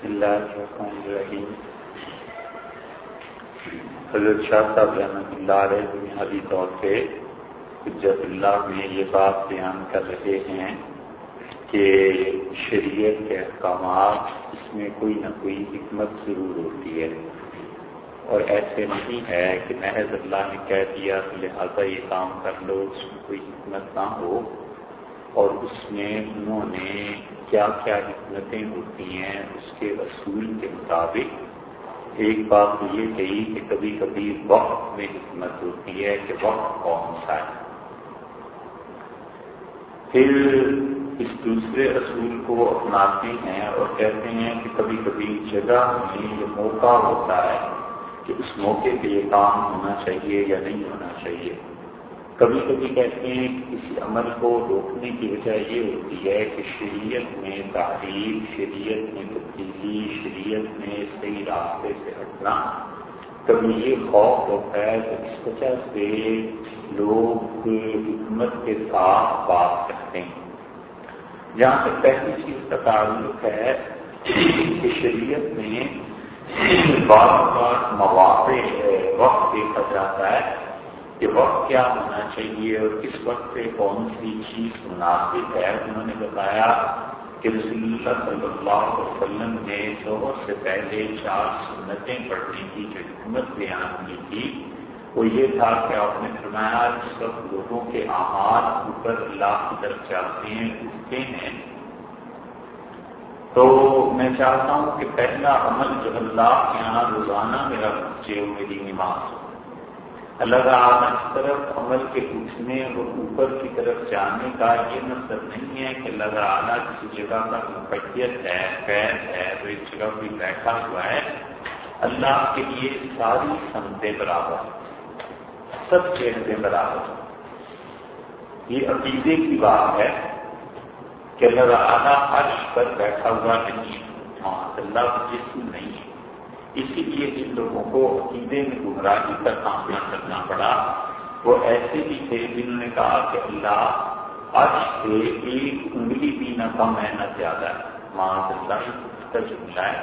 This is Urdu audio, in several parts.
بسم اللہ الرحمن الرحیم۔ حضرت شاہ صاحب رحمۃ اللہ علیہ بنیادی طور پہ حجت اللہ میں یہ بات بیان کر رہے ہیں کہ شریعت کے احکامات اس میں کوئی نہ کوئی حکمت ضرور ہوتی ہے۔ اور ایسے نہیں ہے کہ محض اللہ نے کہہ دیا کہ لہٰذا یہ کام کر لو، اس میں کوئی حکمت نہ ہو۔ اور اس میں انہوں نے کیا کیا حکمتیں ہوتی ہیں اس کے اصول کے مطابق؟ ایک بات یہ کہی کہ کبھی کبھی وقت میں حکمت ہوتی ہے کہ وقت کون سا ہے۔ پھر اس دوسرے اصول کو اپناتے ہیں اور کہتے ہیں کہ کبھی کبھی جگہ میں یہ موقع ہوتا ہے کہ اس موقع پہ یہ کام ہونا چاہیے یا نہیں ہونا چاہیے۔ کبھی کبھی کہتے ہیں کہ کسی عمل کو روکنے کی وجہ یہ ہوتی ہے کہ شریعت میں تعریف، شریعت میں تبدیلی، شریعت میں صحیح راستے سے ہٹنا کبھی یہ خوف ہوتا ہے کہ اس وجہ سے لوگ حکمت کے ساتھ بات کرتے ہیں۔ جہاں تک پہلی چیز کا تعلق ہے کہ شریعت میں بار بار مواقع وقت دیکھا جاتا ہے۔ کہ وقت کیا ہونا چاہیے اور کس وقت پہ کون سی چیز مناسب ہے؟ انہوں نے بتایا کہ رسول اللہ صلی اللہ علیہ وسلم نے شوہر سے پہلے چار سنتیں پڑھنے کی جو حکمت بیان کی تھی، وہ یہ تھا کہ آپ نے فرمایا سب لوگوں کے آہار اوپر اللہ کی طرف جاتے ہیں، اٹھتے ہیں۔ تو میں چاہتا ہوں کہ پہلا عمل جو اللہ کے یہاں روزانہ میرا بچے میری نماز ہو۔ اللہ تعالیٰ طرف عمل کے اٹھنے اور اوپر کی طرف جانے کا یہ مطلب نہیں ہے کہ اللہ تعالیٰ کسی جگہ کا مقیت ہے قید ہے، تو اس جگہ کوئی بیٹھا ہوا ہے۔ اللہ کے لیے ساری سمتیں برابر سب چہرے برابر یہ عقیدے کی بات ہے کہ اللہ تعالیٰ عرش پر بیٹھا ہوا نہیں۔ ہاں اللہ جسم نہیں ہے اسی لیے جن لوگوں کو عقیدے میں گمراہی کا سامنا کرنا پڑا، وہ ایسے بھی تھے جنہوں نے کہا کہ اللہ آج سے ایک انگلی بھی نہ کم ہے نہ زیادہ۔ ماں اللہ کا جملہ ہے۔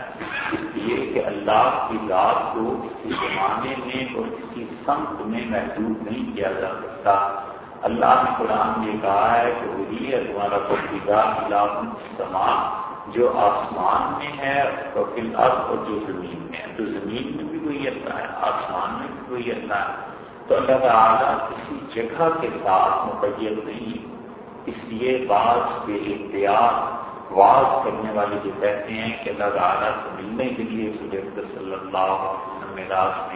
اس لیے کہ اللہ کی ذات کو کسی زمانے میں اور کسی سمت میں محدود نہیں کیا جا سکتا۔ اللہ نے قرآن یہ کہا ہے کہ وہی ہے تمہارا پسندیدہ اللہ سمان جو آسمان میں ہے اور جو زمین میں تو زمین میں بھی کوئی اللہ ہے، آسمان میں بھی کوئی اللہ ہے۔ تو اللہ تعالیٰ کسی جگہ کے ساتھ مقید نہیں، اس لیے بعض کے اختیار واض کرنے والے جو کہتے ہیں کہ اللہ تعالیٰ سے ملنے کے لیے صلی اللہ علیہ میں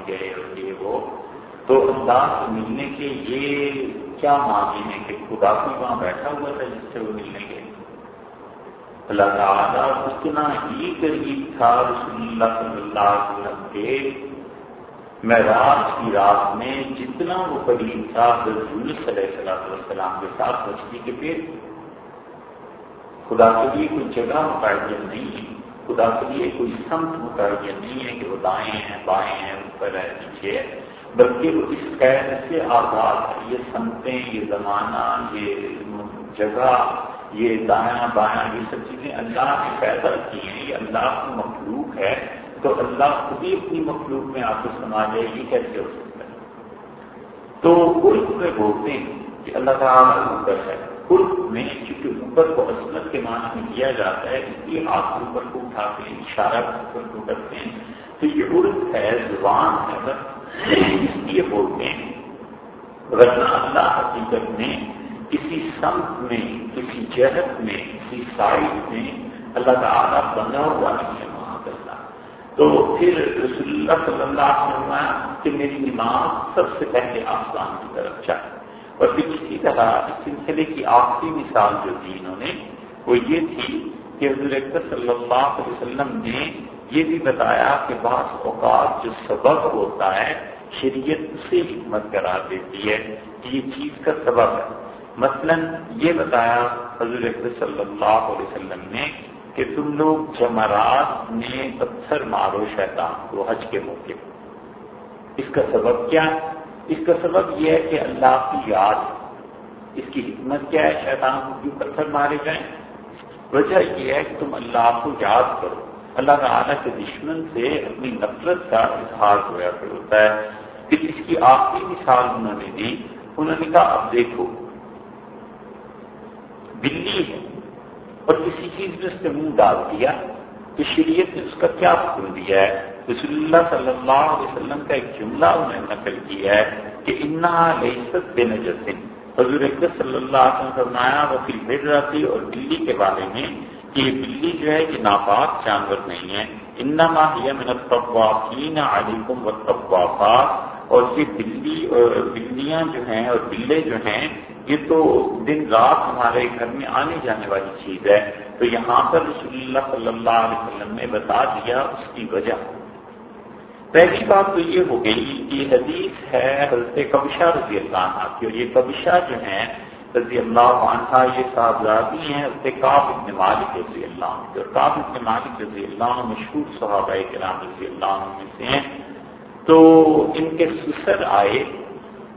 گئے اور یہ وہ۔ تو اللہ سے ملنے کے یہ کیا معنی ہے کہ خدا بھی وہاں بیٹھا ہوا تھا جس سے وہ ملنے گئے؟ اللہ تعالیٰ اتنا ہی قریب تھا رسول اللہ صلی اللہ علیہ وسلم کے معراج کی رات میں جتنا وہ قریب تھا رسول صلی اللہ علیہ وسلم کے ساتھ مچھلی کے پیٹ خدا کے لیے کوئی جگہ متعین نہیں ہے خدا کے لیے کوئی سمت متعین نہیں ہے کہ وہ دائیں ہیں، بائیں ہیں، اوپر ہے نیچے ہے بلکہ وہ اس قید سے آزاد ہے۔ یہ سمتیں، یہ زمانہ، یہ جگہ یہ دایاں بایاں یہ سب چیزیں اللہ نے پیدا کی ہیں، یہ اللہ کی مخلوق ہے، تو اللہ خود ہی اپنی مخلوق میں آپ کو سما جائے یہ کیسے ہو سکتا ہے؟ تو عرف میں بولتے ہیں کہ اللہ تعالیٰ اوپر ہے۔ عرف میں چونکہ اوپر کو عصمت کے معنی میں کیا جاتا ہے، اس لیے آپ اوپر کو اٹھاتے ہیں، اشارہ اوپر کو کرتے ہیں۔ تو یہ عرف ہے، زبان ہے، بس اس لیے بولتے ہیں۔ ورنہ اللہ حقیقت میں کسی سمت میں، کسی جہت میں، کسی سائڈ میں اللہ تعالیٰ بنا ہوا نہیں ہے وہاں تو پھر رسول اللہ صلی اللہ علیہ وسلم کہ میری نماز سب سے پہلے آسمان کی طرف جائے اور پھر اسی طرح اس سلسلے کی آخری مثال جو دی انہوں نے، وہ یہ تھی کہ حضرت صلی اللہ علیہ وسلم نے یہ بھی بتایا کہ بعض اوقات جو سبب ہوتا ہے، شریعت اسے حکمت قرار دیتی ہے۔ کہ یہ چیز کا سبب ہے۔ مثلا یہ بتایا حضور صلی اللہ علیہ وسلم نے کہ تم لوگ جمعرات میں پتھر مارو شیطان کو حج کے موقع اس کا سبب کیا؟ اس کا سبب یہ ہے کہ اللہ کی یاد اس کی حکمت کیا ہے؟ شیطان کو کیوں پتھر مارے جائیں؟ وجہ یہ ہے کہ تم اللہ کو یاد کرو۔ اللہ تعالیٰ کے دشمن سے اپنی نفرت کا اظہار ہوا پھر ہوتا ہے۔ پھر اس کی آخری مثال انہوں نے دی۔ انہوں نے کہا، اب دیکھو بلی ہے اور کسی چیز میں اس نے منہ ڈال دیا تو شریعت نے اس کا کیا حکم دیا ہے؟ رسول اللہ صلی اللہ علیہ وسلم کا ایک جملہ انہوں نے نقل کیا ہے کہ انا لئیست بے نجسن حضور صلی اللہ علیہ وسلم فرمایا، وہ پھر بھیج رہا اور بلی کے بارے میں کہ یہ بلی جو ہے یہ ناپاک جانور نہیں ہے۔ انما ہی من الطوافین علیکم والطوافات اور یہ بلی اور بلیاں جو ہیں اور بلے جو ہیں، یہ تو دن رات ہمارے گھر میں آنے جانے والی چیز ہے۔ تو یہاں پر رسول اللہ صلی اللہ علیہ وسلم نے بتا دیا اس کی وجہ۔ پہلی بات تو یہ ہو گئی کہ حدیث ہے حضرت کبشہ رضی اللہ عنہ کی، اور یہ کبشہ جو ہیں رضی اللہ عنہ، یہ صاحبزادی ہیں حضرت کاب ابن مالک رضی اللہ عنہ اور کاب ابن مالک رضی اللہ عنہ مشہور صحابہ کرام رضی اللہ عنہ میں سے ہیں۔ تو ان کے سسر آئے،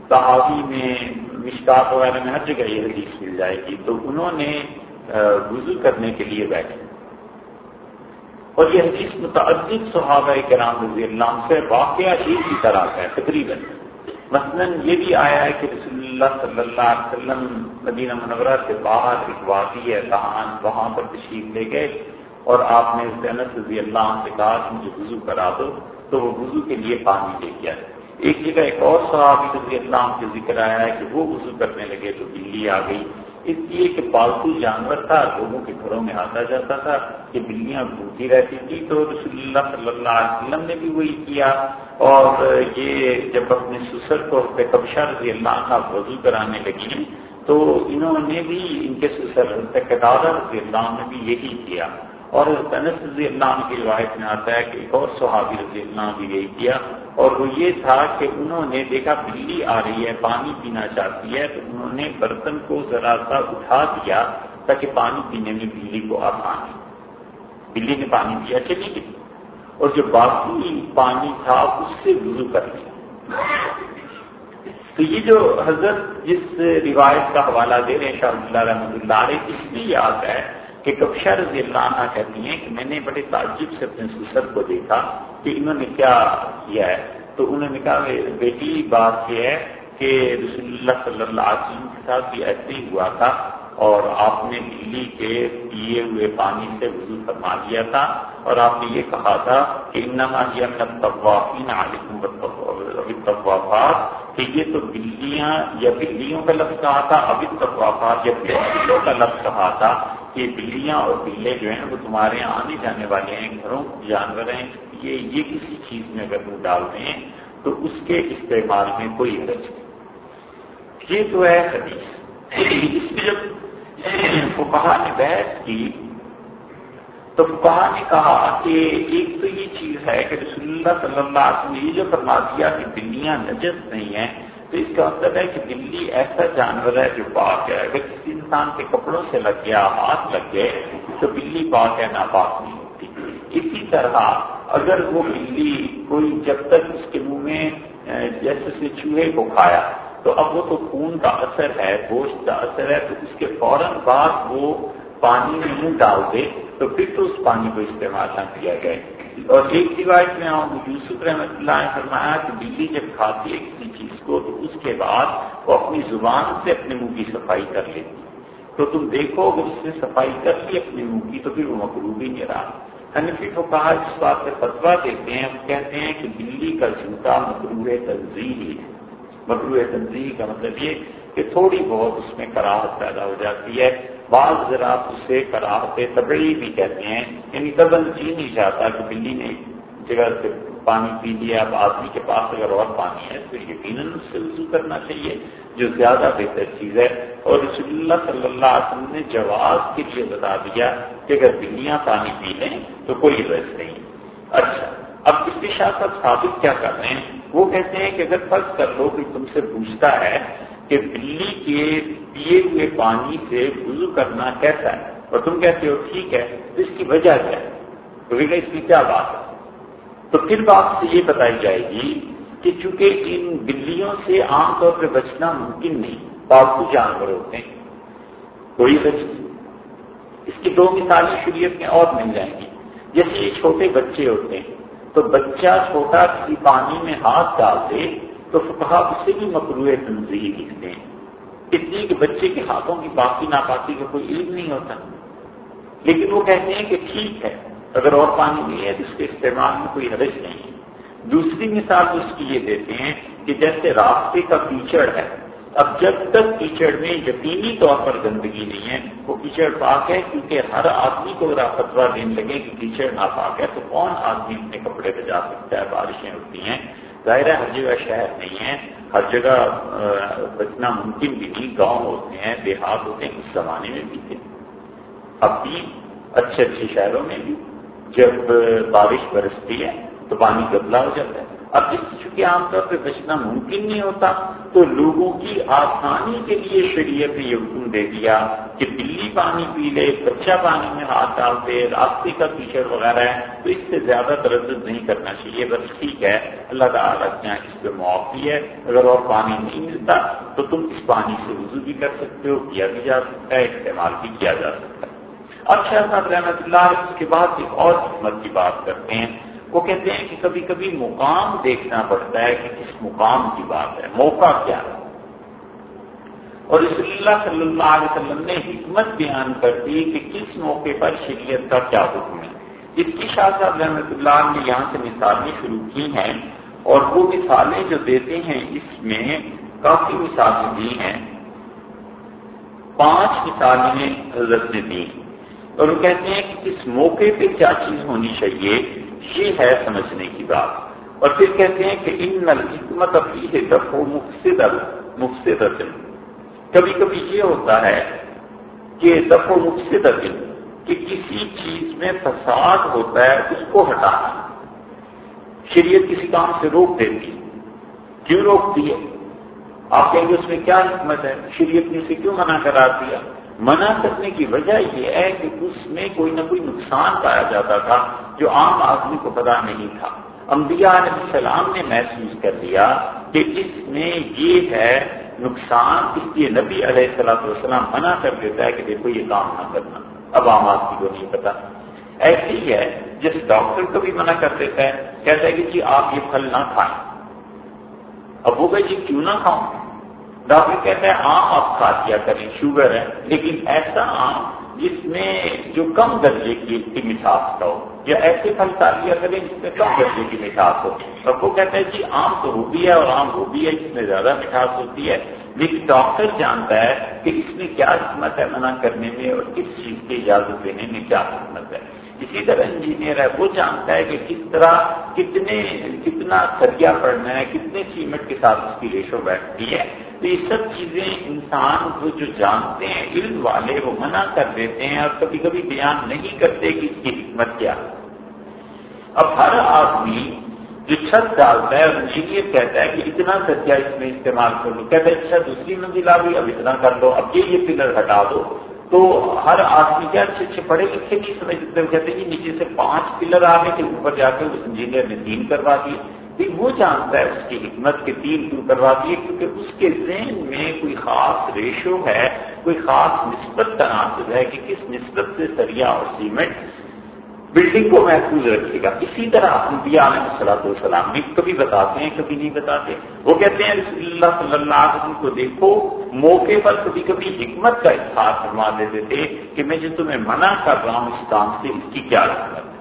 صحابی میں مشکات وغیرہ میں ہر جگہ یہ حدیث مل جائے گی، تو انہوں نے وضو کرنے کے لیے بیٹھے۔ اور یہ حدیث متعدد صحابہ کرام رضی اللہ عنہ سے واقعہ ایک کی طرح کا ہے، تقریباً۔ مثلاً یہ بھی آیا ہے کہ رسول اللہ صلی اللہ علیہ وسلم مدینہ منورہ سے باہر ایک واقعی ہے کہان وہاں پر تشریف لے گئے اور آپ نے سینت رضی اللہ عنہ سے کہا کہ مجھے وضو کرا دو۔ تو وہ وضو کے لیے پانی لے کے آئے۔ ایک جگہ ایک اور صحابی رضی اللہ عنہ کے ذکر آیا ہے کہ وہ وضو کرنے لگے تو بلی آ گئی۔ اس لیے کہ پالتو جانور تھا، لوگوں کے گھروں میں آتا جاتا تھا کہ بلیاں بھوکی رہتی تھی تو رسول اللہ صلی اللہ علیہ وسلم نے بھی وہی کیا۔ اور یہ جب اپنے سسر کو کبشہ رضی اللہ عنہ وضو کرانے لگی تو انہوں نے بھی ان کے سسر رضی اللہ نے بھی یہی کیا۔ اور تنس رضی اللہ عنہ کی روایت میں آتا ہے کہ ایک اور صحابی رضی اللہ عنہ بھی یہی کیا اور وہ یہ تھا کہ انہوں نے دیکھا بلی آ رہی ہے، پانی پینا چاہتی ہے، تو انہوں نے برتن کو ذرا سا اٹھا دیا تاکہ پانی پینے میں بلی کو آسان بلی نے پانی پیا اچھا چلی گئی اور جو باقی پانی تھا، اس سے وضو کر لیا۔ تو یہ جو حضرت جس روایت کا حوالہ دے رہے ہیں، شاہ اللہ رحمۃ اللہ علیہ، اس لیے یاد ہے کہ کبشہ رضی اللہ عنہ کہتی ہیں کہ میں نے بڑے تعجب سے اپنے سسر کو دیکھا کہ انہوں نے کیا کیا ہے۔ تو انہوں نے کہا بیٹی، بات یہ ہے کہ رسول اللہ صلی اللہ علیہ وسلم کے ساتھ بھی ایسے ہی ہوا تھا اور آپ نے بجلی کے پیے ہوئے پانی سے وضو فرما دیا تھا اور آپ نے یہ کہا تھا کہ کہ یہ تو بلیاں یا بلیوں کا لفظ کہا تھا، ابھی طوافات یا بلیوں کا لفظ کہا تھا۔ کہ بلیاں اور بلے جو ہیں وہ تمہارے یہاں آنے جانے والے ہیں، گھروں جانور ہیں، یہ یہ کسی چیز میں اگر وہ ڈالتے ہیں تو اس کے استعمال میں کوئی حرج نہیں۔ یہ تو ہے حدیث۔ اس میں جب فکہ نے بحث کی، تو فکہ نے کہا کہ ایک تو یہ چیز ہے کہ رسول اللہ صلی اللہ علیہ وسلم یہ جو فرما دیا کہ بلیاں نجس نہیں ہیں تو اس کا مطلب ہے کہ بلی ایسا جانور ہے جو پاک ہے۔ اگر کسی انسان کے کپڑوں سے لگ گیا، ہاتھ لگ گئے، تو بلی پاک ہے ناپاک نہیں ہوتی۔ اسی طرح اگر وہ بلی کوئی جب تک اس کے منہ میں جیسے چوہے کو کھایا، تو اب وہ تو خون کا اثر ہے، گوشت کا اثر ہے، تو اس کے فوراً بعد وہ پانی میں منہ ڈال دے، تو پھر تو اس پانی کو استعمال نہ کیا جائے۔ اور ایک روایت میں آؤں یوسف رحمۃ اللہ نے فرمایا کہ بلی جب کھاتی ہے کسی چیز کو تو اس کے بعد وہ اپنی زبان سے اپنے منہ کی صفائی کر لیتی تو تم دیکھو اگر اس نے صفائی کر لی اپنے منہ کی تو پھر وہ مقروب ہی نہیں رہا۔ حنفی کو کہا جس بات سے فتوا دیتے ہیں، وہ کہتے ہیں کہ بلی کا جھوٹا مقروب تنظیم ہے۔ مکرو تنظیم کا مطلب یہ کہ تھوڑی بہت اس میں کراہت پیدا ہو جاتی ہے۔ بعض ذرا اسے کراہت تبڑی بھی کہتے ہیں یعنی دبن جی نہیں چاہتا کہ بلی نے جگہ سے پانی پی لیا، اب آدمی کے پاس اگر اور پانی ہے تو یقیناً اس سے وضو کرنا چاہیے، جو زیادہ بہتر چیز ہے۔ اور رسول اللہ صلی اللہ علیہ وسلم نے جواز کے لیے بتا دیا کہ اگر بلیاں پانی پی لیں تو کوئی رس نہیں۔ اچھا اب اس کے ساتھ ثابت کیا کر رہے ہیں؟ وہ کہتے ہیں کہ اگر فرض کر لو کہ تم سے پوچھتا ہے کہ بلی کے پیے ہوئے پانی سے وضو کرنا کیسا ہے؟ اور تم کہتے ہو ٹھیک ہے تو اس کی وجہ کیا ہے؟ تو اس کی کیا بات ہے؟ تو پھر بات سے یہ بتائی جائے گی کہ چونکہ ان بلیوں سے عام طور پہ بچنا ممکن نہیں پالتو جانور ہوتے ہیں۔ کوئی بچ اس کی دو مثالیں شریعت میں اور مل جائیں گی۔ جیسے یہ چھوٹے بچے ہوتے ہیں، تو بچہ چھوٹا کسی پانی میں ہاتھ ڈال دے تو کہا اسے بھی مقروع تنظیم لکھتے ہیں۔ اس لیے کہ بچے کے ہاتھوں کی باقی ناپاکی کا کوئی علم نہیں ہوتا۔ لیکن وہ کہتے ہیں کہ ٹھیک ہے، اگر اور پانی نہیں ہے تو اس کے استعمال میں کوئی حرج نہیں۔ ہے دوسری مثال اس کی یہ دیتے ہیں کہ جیسے راستے کا کیچڑ ہے۔ اب جب تک کیچڑ میں یقینی طور پر گندگی نہیں ہے، وہ کیچڑ پاک ہے، کیونکہ ہر آدمی کو اگر آپ فتوا دینے لگے کہ کیچڑ نہ پاک ہے تو کون آدمی اپنے کپڑے پہ جا سکتا ہے؟ بارشیں ہوتی ہیں۔ ظاہر ہے ہر جگہ شہر نہیں ہے، ہر جگہ بچنا ممکن بھی نہیں، گاؤں ہوتے ہیں، دیہات ہوتے ہیں، اس زمانے میں بھی تھے۔ اب بھی اچھے اچھے شہروں میں بھی جب بارش برستی ہے تو پانی گدلا ہو جاتا ہے۔ اب اس چونکہ عام طور پہ بچنا ممکن نہیں ہوتا، تو لوگوں کی آسانی کے لیے شریعت نے یہ حکم دے دیا۔ کہ بلی پانی پی لے بچہ پانی میں ہاتھ ڈال دے، راستے کا کیچڑ وغیرہ ہے، تو اس سے زیادہ تردد نہیں کرنا چاہیے۔ بس ٹھیک ہے، اللہ تعالیٰ کے اس پہ معافی ہے۔ اگر اور پانی نہیں ملتا تو تم اس پانی سے وضو بھی کر سکتے ہو، کیا بھی جا سکتا ہے، استعمال بھی کیا جا سکتا ہے۔ اب شاہ صاحب رحمۃ اللہ اس کے بعد ایک اور حکمت کی بات کرتے ہیں۔ وہ کہتے ہیں کہ کبھی کبھی مقام دیکھنا پڑتا ہے کہ کس مقام کی بات ہے۔ موقع کیا ہے؟ اور رسول اللہ صلی اللہ علیہ وسلم نے حکمت بیان کر دی کہ کس موقع پر شریعت کا کیا حکم ہے۔ اس کی شاہ صاحب رحمۃ اللہ نے یہاں سے مثالیں شروع کی ہیں اور وہ مثالیں جو دیتے ہیں اس میں کافی مثالیں دی ہیں۔ پانچ مثالیں حضرت نے دی۔ اور وہ کہتے ہیں کہ کس موقع پہ کیا چیز ہونی چاہیے، یہ ہے سمجھنے کی بات۔ اور پھر کہتے ہیں کہ ان حکمت ابھی ہے دفو مفصد مفصد کبھی کبھی یہ ہوتا ہے کہ دفو مفصد کہ کسی چیز میں فساد ہوتا ہے، اس کو ہٹانا شریعت کسی کام سے روک دیتی کیوں روکتی ہے؟ آپ کہیں گے اس میں کیا حکمت ہے؟ شریعت نے اسے کیوں منع کرا دیا؟ منع کرنے کی وجہ یہ ہے کہ اس میں کوئی نہ کوئی نقصان پایا جاتا تھا جو عام آدمی کو پتا نہیں تھا۔ انبیاء علیہ السلام نے محسوس کر دیا کہ اس میں یہ ہے نقصان اس لیے نبی علیہ السلام والسلام منع کر دیتا ہے کہ دیکھو یہ کام نہ کرنا، اب عام آدمی کو نہیں پتا۔ ایسے ہی ہے، جس ڈاکٹر کو بھی منع کر دیتا ہے، کہتا ہے کہ جی آپ یہ پھل نہ کھائیں۔ اب وہ جی کیوں نہ کھاؤں؟ ڈاکٹر کہتے ہیں آم آپ کھا دیا کریں، شوگر ہے، لیکن ایسا آم جس میں جو کم درجے کی مٹھاس کا ہو یا ایسے پھل کھا کریں جس میں کم درجے کی مٹھاس ہو۔ اور وہ کہتے ہیں جی آم تو ہو بھی ہے اور آم ہو بھی ہے، جس میں زیادہ مٹھاس ہوتی ہے۔ لیکن ڈاکٹر جانتا ہے کہ اس میں کیا حکمت ہے منع کرنے میں اور کس چیز کی اجازت دینے میں کیا حکمت ہے۔ اسی طرح انجینئر ہے، وہ جانتا ہے کہ کس طرح کتنے کتنا سریا پڑنا ہے، کتنے سیمنٹ کے ساتھ اس کی ریشو بیٹھتی ہے۔ تو یہ سب چیزیں انسان کو جو جانتے ہیں، علم والے وہ منع کر دیتے ہیں اور کبھی کبھی بیان نہیں کرتے کہ اس کی حکمت کیا اب ہر آدمی جو چھت ڈالتا ہے اور انجینئر کہتا ہے کہ اتنا سریا اس میں استعمال کر لو، کہتا ہے اچھا دوسری منزل آ گئی، اب اتنا کر دو اب یہ یہ پلر ہٹا دو۔ تو ہر آدمی کیا اچھے اچھے پڑھے لکھے نہیں سمجھتے وہ کہتے ہیں کہ نیچے سے پانچ پلر آ گئے تھے اوپر جا کے اس انجینئر نے تین کروا دیے۔ وہ جانتا ہے، اس کی حکمت کے تین کیوں کروا دیے، کیونکہ اس کے ذہن میں کوئی خاص ریشو ہے، کوئی خاص نسبت تناسب ہے کہ کس نسبت سے سریا اور سیمنٹ بلڈنگ کو محفوظ رکھے گا۔ اسی طرح انبیاء علیہ صلاح السلام بھی کبھی بتاتے ہیں، کبھی نہیں بتاتے۔ وہ کہتے ہیں، رسول اللہ صلی اللہ علیہ وسلم کو دیکھو، موقع پر کبھی کبھی حکمت کا اظہار فرما دیتے تھے کہ میں جو تمہیں منع کر رہا ہوں اس کام سے، اس کی کیا حکمت ہے؟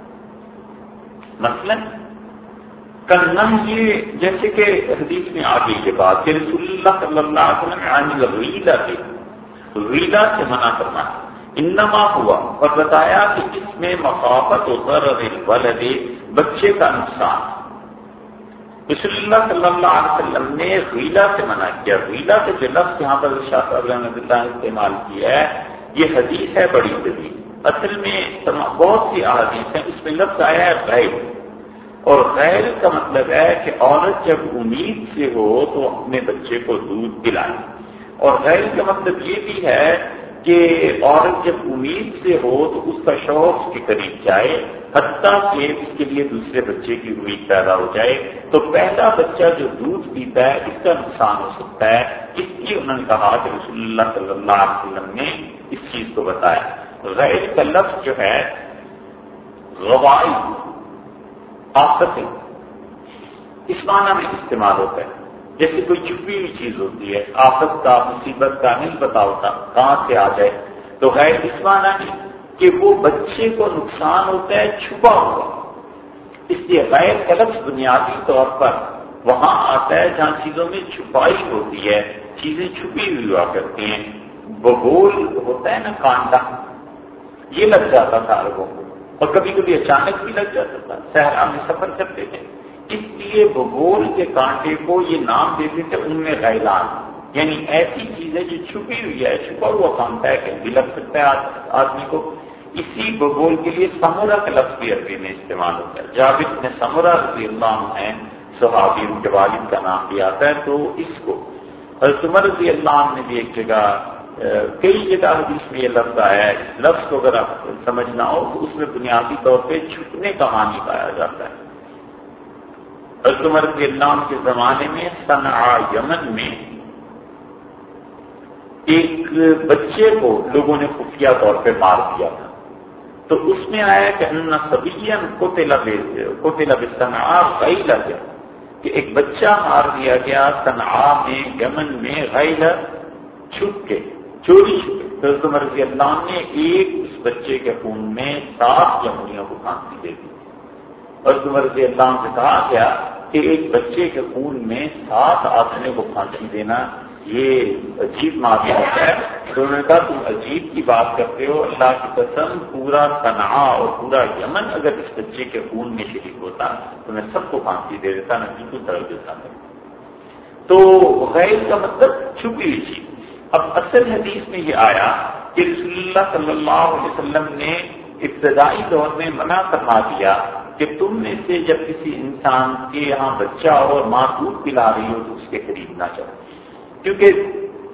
مثلاً کنم یہ جیسے کہ حدیث میں آ گئی یہ بات کہ رسول اللہ صلی اللہ علیہ وسلم ریلا سے ریلا سے منع کرنا ہے انما ہوا اور بتایا کہ اس میں مخافت و ضرر ولد بچے کا نقصان۔ رسول اللہ صلی اللہ علیہ وسلم نے غیلا سے منع کیا۔ غیلا سے جو لفظ یہاں پر شاہ صاحب رحمۃ اللہ نے استعمال کیا ہے، یہ حدیث ہے بڑی طویل اصل میں بہت سی احادیث ہیں، اس میں لفظ آیا ہے غیر۔ اور غیر کا مطلب ہے کہ عورت جب امید سے ہو تو اپنے بچے کو دودھ پلائے۔ اور غیر کا مطلب یہ بھی ہے کہ عورت جب امید سے ہو تو اس کا شوق کے قریب جائے، حتیٰ کہ اس کے لیے دوسرے بچے کی امید پیدا ہو جائے۔ تو پہلا بچہ جو دودھ پیتا ہے، اس کا نقصان ہو سکتا ہے۔ اس لیے انہوں نے کہا کہ رسول اللہ صلی اللہ علیہ وسلم نے اس چیز کو بتایا۔ غیر کا لفظ جو ہے غوائی آفتیں، اس معنی میں استعمال ہوتا ہے۔ جیسے کوئی چھپی ہوئی چیز ہوتی ہے، آفت کا، مصیبت کا، نہیں پتا ہوتا، کہاں سے آ جائے؟ تو غیر اس معنی نہیں کہ وہ بچے کو نقصان ہوتا ہے، چھپا ہوا۔ اس لیے غیر غلط بنیادی طور پر وہاں آتا ہے جہاں چیزوں میں چھپائی ہوتی ہے، چیزیں چھپی ہوئی ہوا کرتی ہیں۔ بگول ہوتا ہے نا کانٹا۔ یہ لگ جاتا تھا لوگوں کو۔ اور کبھی کبھی اچانک بھی لگ جاتا تھا۔ صحرا میں سفر کرتے تھے۔ اس لیے بگول کے کانٹے کو یہ نام دیتے تھے ان میں غیلان۔ یعنی ایسی چیزیں جو چھپی ہوئی ہے، چھپا ہوا کانٹا ہے کہیں بھی لگ سکتا ہے آدمی کو۔ اسی بگول کے لیے سمورا کا لفظ بھی عربی میں استعمال ہوتا ہے۔ جابر نے سمورا رضی اللہ ہے صحابی ان کے والد کا نام بھی آتا ہے، تو اس کو۔ حضرت عمر رضی اللہ عنہ نے بھی ایک جگہ کئی جگہ حدیث میں یہ لفظ آیا ہے۔ لفظ کو اگر آپ سمجھنا ہو تو اس میں بنیادی طور پہ چھپنے کا معنی پایا جاتا ہے۔ عمر رضی اللہ کے زمانے میں، صنعا یمن میں ایک بچے کو لوگوں نے خفیہ طور پہ مار دیا تھا۔ تو اس میں آیا کہ ان سبین کو تیلا کو تیلا صنعا گیا کہ ایک بچہ مار دیا گیا تنہا میں، یمن میں غیر چھپ کے، چوری چھپے تو رضی اللہ نے ایک اس بچے کے خون میں سات جمہوریوں کو پھانسی دے دی۔ اور رضی اللہ سے کہا گیا کہ ایک بچے کے خون میں سات آدمیوں کو پھانسی دینا یہ عجیب معافی ہوتا ہے۔ تو انہوں نے کہا، تم عجیب کی بات کرتے ہو۔ اللہ کی قسم، پورا تنہا اور پورا یمن اگر اس بچے کے خون میں شریک ہوتا، تو میں سب کو پھانسی دے دیتا، میں بالکل طرف دیتا تو غیر کا مطلب چھپی ہوئی چیز۔ اب اصل حدیث میں یہ آیا کہ رسول اللہ صلی اللہ علیہ وسلم نے ابتدائی دور میں منع فرما دیا کہ تم میں سے جب کسی انسان کے یہاں بچہ اور ماں دودھ پلا رہی ہو تو اس کے قریب نہ چاہو کیونکہ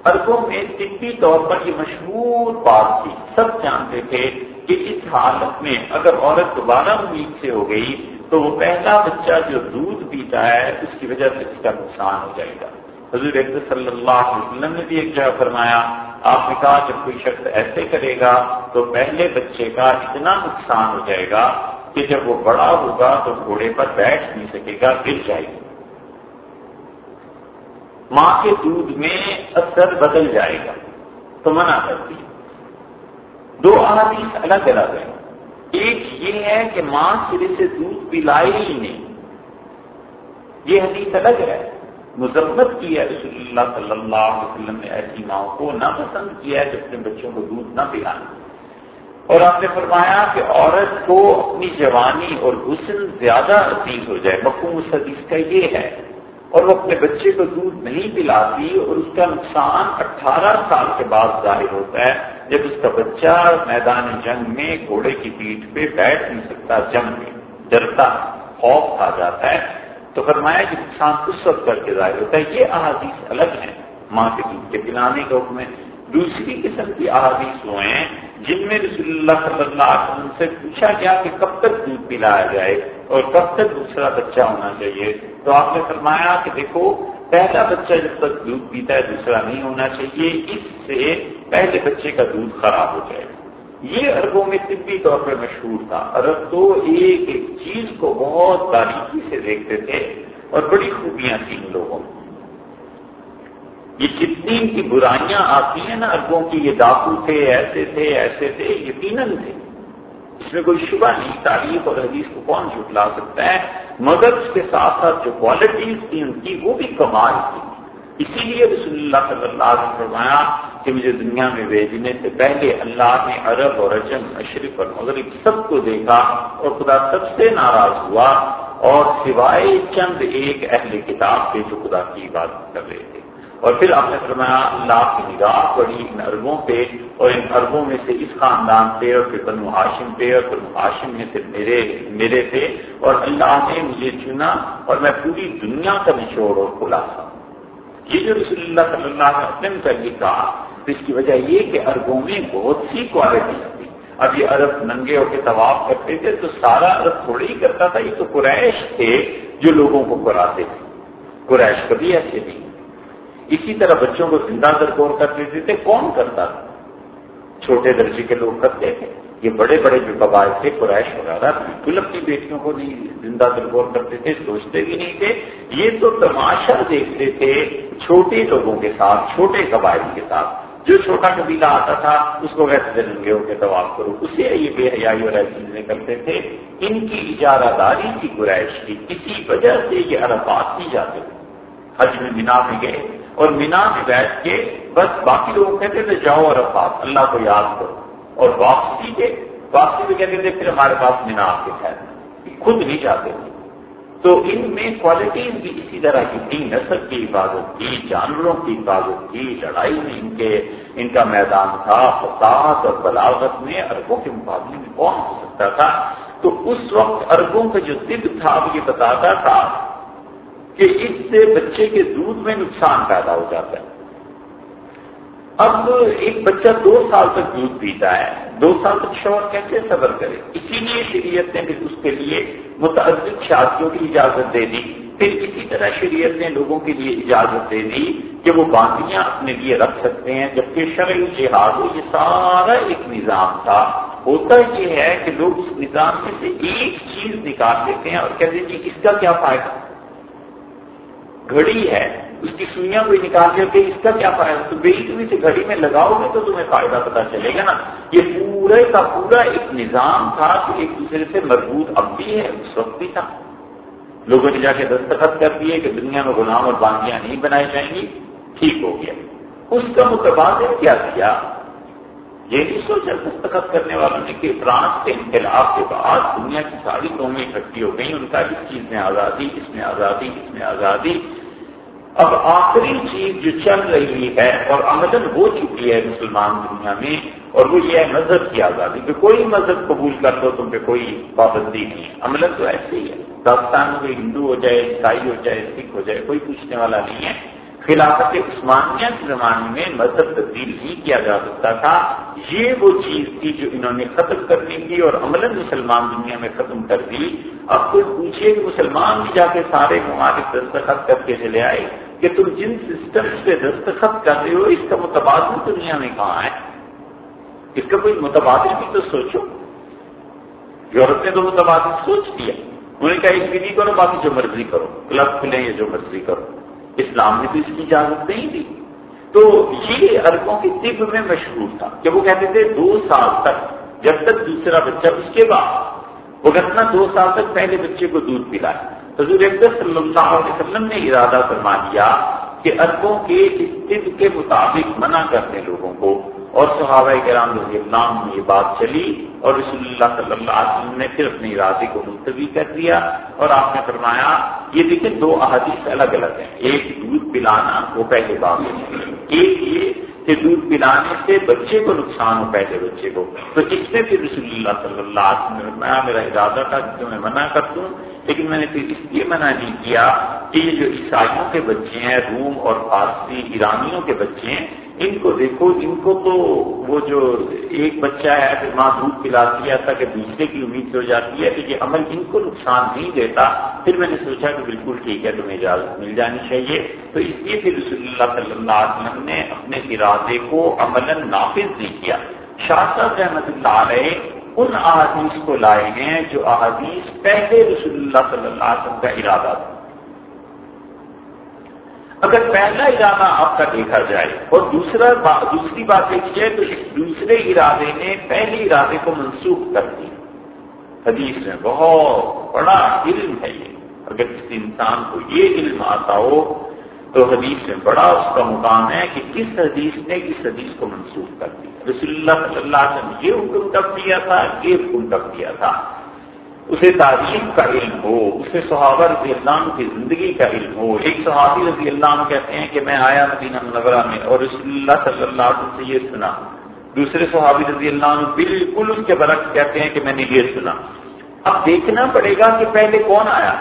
اربوں میں طبی طور پر یہ مشہور بات تھی۔ سب جانتے تھے کہ اس حالت میں اگر عورت دوبارہ امید سے ہو گئی تو وہ پہلا بچہ جو دودھ پیتا ہے، اس کی وجہ سے اس کا نقصان ہو جائے گا۔ حضور صلی اللہ علیہ وسلم نے بھی ایک جگہ فرمایا، آپ نے کہا، جب کوئی شخص ایسے کرے گا تو پہلے بچے کا اتنا نقصان ہو جائے گا کہ جب وہ بڑا ہوگا تو گھوڑے پر بیٹھ نہیں سکے گا، گر جائے گا۔ ماں کے دودھ میں اثر بدل جائے گا۔ تو منع کرتی دو احادیث الگ الگ ہیں۔ ایک یہ ہے کہ ماں سرے سے دودھ پلائے ہی نہیں۔ یہ حدیث الگ ہے۔ مذمت کی ہے رسول اللہ صلی اللہ علیہ وسلم نے ایسی ماں کو نہ پسند کیا ہے کہ اپنے بچوں کو دودھ نہ پلانا اور آپ نے فرمایا کہ عورت کو اپنی جوانی اور حسن زیادہ عزیز ہو جائے۔ مفہوم اس حدیث کا یہ ہے۔ اور وہ اپنے بچے کو دودھ نہیں پلاتی اور اس کا نقصان اٹھارہ سال کے بعد ظاہر ہوتا ہے۔ جب اس کا بچہ میدان جنگ میں گھوڑے کی پیٹھ پہ بیٹھ نہیں سکتا، جنگ میں ڈرتا خوف کھا جاتا ہے۔ تو فرمایا کہ نقصان اس وقت کر کے ظاہر ہوتا ہے۔ یہ احادیث الگ ہیں۔ ماں کے دودھ کے پلانے کے حکم ہے۔ دوسری قسم کی احادیث وہ ہیں جن میں رسول اللہ صلی اللہ علیہ وسلم سے پوچھا گیا کہ کب تک دودھ پلایا جائے اور کب تک دوسرا بچہ ہونا چاہیے، تو آپ نے فرمایا کہ دیکھو، پہلا بچہ جب تک دودھ پیتا ہے، دوسرا نہیں ہونا چاہیے، اس سے پہلے بچے کا دودھ خراب ہو جائے۔ یہ اربوں میں طبی طور پر مشہور تھا۔ عرب تو ایک ایک چیز کو بہت باریکی سے دیکھتے تھے اور بڑی خوبیاں تھیں ان لوگوں میں۔ یہ جتنی ان کی برائیاں آتی ہیں نا اربوں کی، یہ ڈاکو تھے، ایسے تھے ایسے تھے، یقیناً تھے۔ اس میں کوئی شبہ نہیں، تاریخ اور حدیث کو کون جھٹلا سکتا ہے؟ مگر اس کے ساتھ ساتھ جو کوالٹیز تھی ان کی، وہ بھی کمال تھی۔ اسی لیے رسول اللہ صلی اللہ علیہ وسلم فرمایا کہ مجھے دنیا میں بھیجنے سے پہلے اللہ نے عرب اور اجم اشرف اور مغرب سب کو دیکھا اور خدا سب سے ناراض ہوا اور سوائے چند ایک اہل کتاب کے جو خدا کی عبادت کر رہے تھے۔ اور پھر آپ نے فرمایا، اللہ کی نگاہ پڑی ان اربوں پہ اور ان اربوں میں سے اس خاندان پہ اور پھر بنو ہاشم پہ اور بنو ہاشم میں سے میرے میرے تھے اور اللہ نے مجھے چنا اور میں پوری دنیا کا نچوڑ اور خلاصہ یہ جو رسول اللہ صلی اللہ علیہ وسلم کا یہ کہا، تو اس کی وجہ یہ کہ اربوں میں بہت سی کوالٹی تھی اب یہ عرب ننگے ہو کے طواف کرتے تھے تو سارا عرب تھوڑے ہی کرتا تھا، یہ تو قریش تھے جو لوگوں کو کراتے تھے۔ قریش کبھی ایسے نہیں۔ اسی طرح بچوں کو زندہ درکور کر دیتے تھے کون کرتا تھا؟ چھوٹے درجے کے لوگ کرتے تھے۔ یہ بڑے بڑے جو قبائل تھے قرائش وغیرہ، بالکل اپنی بیٹیوں کو نہیں زندہ دلگور کرتے تھے، سوچتے بھی نہیں تھے۔ یہ تو تماشا دیکھتے تھے چھوٹے لوگوں کے ساتھ، چھوٹے قبائل کے ساتھ۔ جو چھوٹا قبیلہ آتا تھا، اس کو ویسے ننگے ہو کے طواف کرو۔ اسے یہ بے حیائی اور ایسی چیزیں کرتے تھے۔ ان کی اجارہ داری کی گرائش کی۔ کسی وجہ سے یہ عرفات کی جاتے تھے۔ حج میں مینا میں گئے۔ اور مینا میں بیٹھ کے بس باقی لوگ کہتے تھے جاؤ عرفات اللہ کو یاد کرو۔ اور واپسی کے واپسی میں کہتے تھے، پھر ہمارے پاس مینا آپ کے خیر خود نہیں جاتے تھے۔ تو ان میں کوالٹیز بھی اسی طرح کی تھی نسل کی حفاظت کی، جانوروں کی حفاظت کی، لڑائی میں ان کے ان کا میدان تھا، فساد اور بلاغت میں اربوں کے مقابلے میں کون ہو سکتا تھا؟ تو اس وقت اربوں کا جو طب تھا وہ یہ بتاتا تھا کہ اس سے بچے کے دودھ میں نقصان پیدا ہو جاتا ہے۔ اب ایک بچہ دو سال تک دودھ پیتا ہے، دو سال تک شوہر کیسے صبر کرے؟ اسی لیے شریعت نے اس کے لیے متعدد شادیوں کی اجازت دے دی۔ پھر اسی طرح شریعت نے لوگوں کے لیے اجازت دے دی کہ وہ باندیاں اپنے لیے رکھ سکتے ہیں۔ جبکہ شرعی جہاد ہو یہ سارا ایک نظام تھا۔ ہوتا یہ ہے کہ لوگ اس نظام میں سے ایک چیز نکال دیتے ہیں اور کہتے ہیں جی اس کا کیا فائدہ؟ گھڑی ہے، اس کی سوئیاں کوئی نکال کے اس کا کیا فائدہ؟ تو بے تم اسے گھڑی میں لگاؤ گے تو تمہیں فائدہ پتا چلے گا نا۔ یہ پورے کا پورا ایک نظام تھا کہ ایک دوسرے سے مربوط اب بھی ہے، اس وقت بھی تھا۔ لوگوں نے جا کے دستخط کر دیے کہ دنیا میں غلام اور باندیاں نہیں بنائی جائیں گی، ٹھیک ہو گیا۔ اس کا متبادل کیا کیا؟ یہ نہیں سوچا دستخط کرنے والوں نے کہ فرانس کے انقلاب کے بعد دنیا کی ساری قومیں اکٹھی ہو گئی ان کا اس چیز میں آزادی اس میں آزادی، اس میں آزادی، اس میں آزادی۔ اب آخری چیز جو چل رہی ہے اور آمدن ہو چکی ہے مسلمان دنیا میں، اور وہ یہ ہے مذہب کی آزادی، کہ کوئی مذہب قبول کر دو تم پہ کوئی پابندی نہیں عملن تو ایسے ہی ہے۔ پاکستان میں ہندو ہو جائے، عیسائی ہو جائے، سکھ ہو جائے، کوئی پوچھنے والا نہیں ہے۔ خلافت عثمانیہ کے زمانے میں مذہب تبدیل نہیں کیا جا سکتا تھا۔ یہ وہ چیز تھی جو انہوں نے ختم کرنی تھی اور عمل مسلمان دنیا میں ختم کر دی۔ اب کوئی پوچھے کہ مسلمان بھی جا کے سارے ممالک دستخط کر کے چلے آئے کہ تم جن سسٹم پہ دستخط کر رہے ہو، اس کا متبادل دنیا میں کہاں ہے؟ اس کا کوئی متبادل بھی تو سوچو۔ یورپ نے تو متبادل سوچ دیا انہوں نے کہا، اس بھی نہیں کرو، باقی جو مرضی کرو۔ کلب کھلیں یا جو مرضی کرو۔ اسلام نے تو اس کی اجازت نہیں دی تو یہ عربوں کی طب میں مشہور تھا کہ وہ کہتے تھے دو سال تک، جب تک دوسرا بچہ اس کے بعد، وہ کہتے دو سال تک پہلے بچے کو دودھ پلائے حضور اقدس صلی اللہ علیہ وسلم نے ارادہ فرما دیا کہ عربوں کے اس طب کے مطابق منع کرنے لوگوں کو اور صحابہ کرام رضی اللہ میں یہ بات چلی اور رسول اللہ صلی اللہ علیہ وسلم نے پھر اپنے ارادے کو ملتوی کر دیا اور آپ نے فرمایا، یہ دیکھیں دو احادیث الگ الگ ہیں۔ ایک دودھ پلانا وہ پہلے بات ہے، ایک یہ کہ دودھ پلانے سے بچے کو نقصان ہو پہلے بچے کو۔ تو اس میں پھر رسول اللہ صلی اللہ علیہ وسلم نے فرمایا، میرا ارادہ تھا کہ میں منع کر دوں، لیکن میں نے پھر اس لیے منع نہیں کیا کہ یہ جو عیسائیوں کے بچے ہیں، روم اور فارسی، ایرانیوں کے بچے ہیں ان کو دیکھو، ان کو تو وہ جو ایک بچہ ہے، پھر ماں دودھ پلاتی ہے تاکہ دوسرے کی امید ہو جاتی ہے کہ یہ عمل ان کو نقصان نہیں دیتا۔ پھر میں نے سوچا کہ بالکل ٹھیک ہے، تمہیں اجازت مل جانی چاہیے۔ تو اس لیے پھر رسول اللہ صلی اللہ علیہ وسلم نے اپنے ارادے کو عمل نافذ نہیں کیا۔ شاہ صاحب رحمت اللہ علیہ ان احادیث کو لائے ہیں جو احادیث پہلے رسول اللہ صلی اللہ علیہ وسلم کا ارادہ تھا۔ اگر پہلا ارادہ آپ کا دیکھا جائے اور دوسرا با، دوسری بات دیکھی جائے تو اس دوسرے ارادے نے پہلے ارادے کو منسوخ کر دی حدیث میں بہت بڑا علم ہے یہ۔ اگر کسی انسان کو یہ علم آتا ہو تو حدیث میں بڑا اس کا مقام ہے کہ کس حدیث نے کس حدیث کو منسوخ کر دی رسول اللہ صلی اللہ علیہ وسلم یہ حکم کب دیا تھا؟ یہ حکم کب دیا تھا؟ اسے تاریخ کا علم ہو، اسے صحابہ رضی اللہ عنہ کی زندگی کا علم ہو۔ ایک صحابی رضی اللہ عنہ کہتے ہیں کہ میں آیا مدینہ منورہ میں اور رسول اللہ صلی اللہ علیہ وسلم سے یہ سنا۔ دوسرے صحابی رضی اللہ عنہ بالکل اس کے برعکس کہتے ہیں کہ میں نے یہ سنا۔ اب دیکھنا پڑے گا کہ پہلے کون آیا۔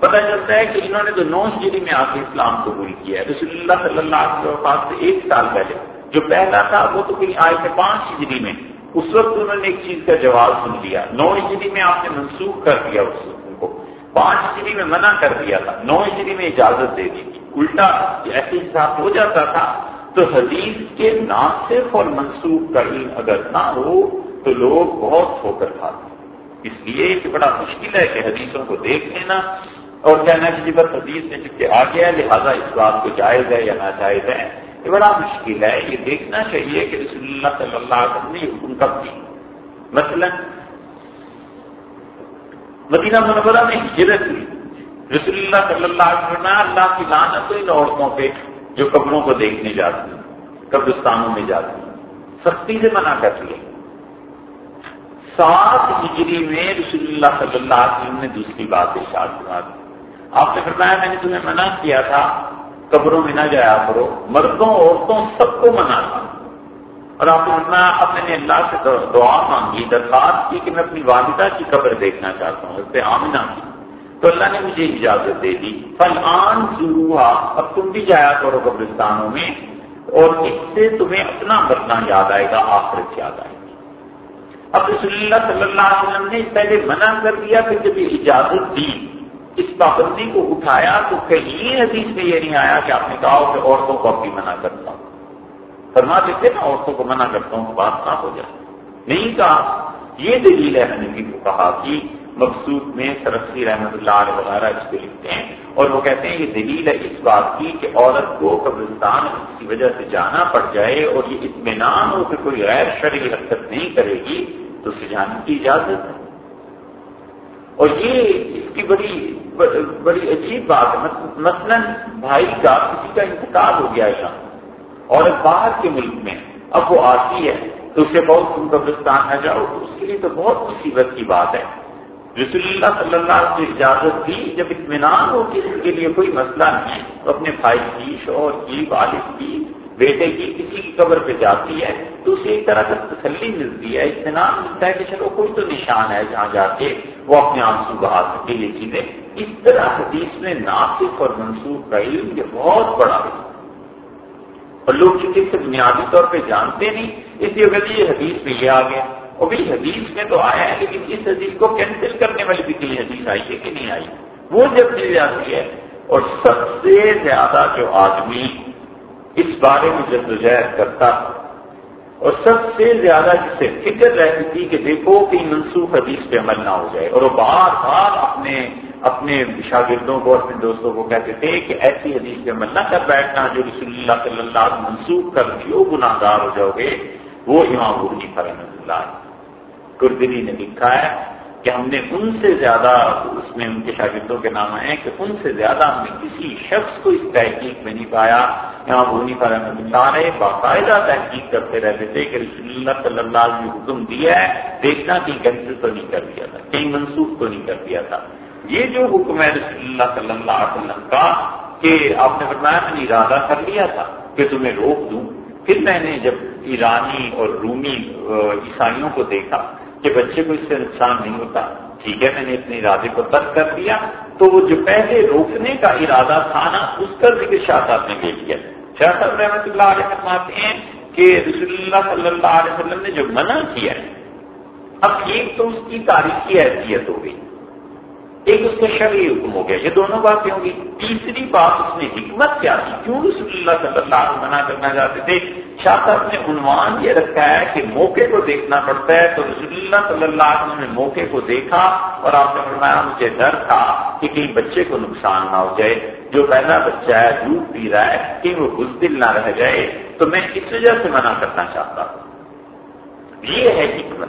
پتہ چلتا ہے کہ انہوں نے تو نو ہجری میں آ کے اسلام قبول کیا ہے۔ رسول اللہ صلی اللہ علیہ وسلم سے ایک سال پہلے، جو پہلا تھا وہ تو کہیں آئے تھے پانچ ہجری میں۔ اس وقت انہوں نے ایک چیز کا جواب سن لیا۔ نو ہجری میں آپ نے منسوخ کر دیا اس کو۔ پانچ ہجری میں منع کر دیا تھا۔ نو ہجری میں اجازت دے دی تھی۔ الٹا ایسے حساب ہو جاتا تھا تو حدیث کے ناصف اور منسوخ کا اگر نہ ہو تو لوگ بہت ہو کر کھاتے اس لیے کہ بڑا مشکل ہے کہ حدیثوں کو دیکھ لینا۔ اور کہنا کہ جی بس حدیث میں چکے آ گیا لہٰذا اس بات کو جائز ہے یا ناجائز ہے۔ یہ بڑا مشکل ہے، یہ دیکھنا چاہیے کہ رسول اللہ صلی اللہ علیہ وسلم نے حکم کب دی مثلا، مدینہ منورہ میں ہجرت ہوئی۔ رسول اللہ صلی اللہ علیہ وسلم اللہ کی لانت ان عورتوں پہ جو قبروں کو دیکھنے جاتی ہیں، قبرستانوں میں جاتی ہیں۔ سختی سے منع کر دیا۔ سات ہجری میں رسول اللہ صلی اللہ علیہ وسلم نے دوسری بات ارشاد کرا دی آپ نے فرمایا، میں نے تمہیں منع کیا تھا قبروں میں نہ جایا کرو، مردوں، عورتوں سب کو منع تھا۔ اور آپ نے فرمایا نے اللہ سے دعا مانگی، درخواست کی کہ میں اپنی والدہ کی قبر دیکھنا چاہتا ہوں، اس سے آمنا کی۔ تو اللہ نے مجھے اجازت دے دی۔ فلان ضرور اب تم بھی جایا کرو قبرستانوں میں، اور اس سے تمہیں اپنا مرنا یاد آئے گا، آخرت یاد آئے گی۔ اب رسول اللہ صلی اللہ علیہ وسلم نے پہلے منع کر دیا پھر جب یہ اجازت دی اس پابندی کو اٹھایا تو کہیں حدیث میں یہ نہیں آیا کہ آپ نے کہا کہ عورتوں کو اب بھی منع کرتا ہوں۔ فرما دیتے نا عورتوں کو منع کرتا ہوں بات نہ ہو جائے۔ نہیں کہا۔ یہ دلیل ہے حنفی کو کہا کہ مقصود میں سرسی رحمۃ اللہ علیہ وغیرہ اس کو لکھتے ہیں۔ اور وہ کہتے ہیں، یہ دلیل ہے اس بات کی کہ عورت کو قبرستان کی وجہ سے جانا پڑ جائے اور یہ اطمینان ہو کہ کوئی غیر شرعی حرکت نہیں کرے گی، تو اسے جانے کی اجازت ہے۔ اور یہ اس کی بڑی بڑی عجیب بات ہے۔ مثلاً بھائی کا کسی کا انتقال ہو گیا یہاں اور باہر کے ملک میں اب وہ آتی ہے تو اسے بہت تم قبرستان نہ جاؤ۔ اس کے لیے تو بہت مصیبت کی بات ہے۔ رسول اللہ صلی اللہ علیہ وسلم اجازت دی جب اطمینان ہو کہ اس کے لیے کوئی مسئلہ نہیں تو اپنے بھائی کی شوہر کی والد کی بیٹے کی کسی کی قبر پہ جاتی ہے تو اسے ایک طرح کا تسلی ملتی ہے، اطمینان ملتا ہے کہ چلو کوئی تو نشان ہے جہاں جا کے وہ اپنے آنسو بہا سکے یہ چیزیں۔ اس طرح حدیث میں ناصف اور منسوخ کا علم یہ بہت بڑا ہے۔ اور لوگ چونکہ سے بنیادی طور پہ جانتے نہیں، اس لیے اگر یہ حدیث میں یہ آ گیا۔ اور بھی حدیث میں تو آیا ہے لیکن اس حدیث کو کینسل کرنے والی بھی کوئی حدیث آئی ہے کہ نہیں آئی۔ وہ جب مل جاتی ہے اور سب سے زیادہ جو آدمی اس بارے میں جدوجہد کرتا اور سب سے زیادہ جس سے فکر رہتی تھی کہ دیکھو کہ منسوخ حدیث پہ عمل نہ ہو جائے۔ اور وہ بار بار اپنے اپنے شاگردوں کو، اپنے دوستوں کو کہتے تھے کہ ایسی حدیث پہ عمل نہ کر بیٹھنا جو رسول اللہ صلی اللہ علیہ منسوخ کر دیو گناہ گار ہو جاؤ گے، وہ امام بھونی فرحمۃ اللہ گردری نے لکھا ہے کہ ہم نے ان سے زیادہ اس میں ان کے شاگردوں کے نام آئے کہ ان سے زیادہ ہم نے کسی شخص کو اس تحقیق میں نہیں پایا۔ یہاں بھونی پر سارے باقاعدہ تحقیق کرتے رہتے تھے کہ رسول اللہ صلی اللہ علیہ حکم دیا ہے، دیکھنا کہیں کینسل تو نہیں کر دیا تھا، کہیں منسوخ تو نہیں کر دیا تھا۔ یہ جو حکم ہے رسول اللہ صلی اللہ علیہ وسلم کا کہ آپ نے فرمایا میں نے ارادہ کر لیا تھا کہ تمہیں روک دوں۔ پھر میں نے جب ایرانی اور رومی عیسائیوں کو دیکھا کہ بچے کو اس سے نقصان نہیں ہوتا۔ ٹھیک ہے، میں نے اپنے ارادے کو ترک کر دیا، تو وہ جو پہلے روکنے کا ارادہ تھا نا، اس کا ذکر شاہ صاحب نے لے لیا شاہ صاحب رحمۃ اللہ علیہ فرماتے ہیں کہ رسول اللہ صلی اللہ علیہ وسلم نے جو منع کیا ہے، اب ایک تو اس کی تاریخی حیثیت ہو گئی۔ ایک اس کا شرعی حکم ہو گیا، یہ دونوں باتیں ہوں گی۔ تیسری بات اس میں حکمت کیا تھی؟ کیوں رسول اللہ صلی اللہ علیہ منع کرنا چاہتے تھے؟ شاہ صاحب نے عنوان یہ رکھا ہے کہ موقع کو دیکھنا پڑتا ہے۔ تو رسول اللہ صلی اللہ علیہ وسلم نے موقع کو دیکھا اور آپ نے فرمایا، مجھے ڈر تھا کہ کہیں بچے کو نقصان نہ ہو جائے۔ جو پہلا بچہ ہے، دودھ پی رہا ہے، کہیں وہ بزدل نہ رہ جائے۔ تو میں اس وجہ سے منع کرنا چاہتا ہوں۔ یہ ہے حکمت۔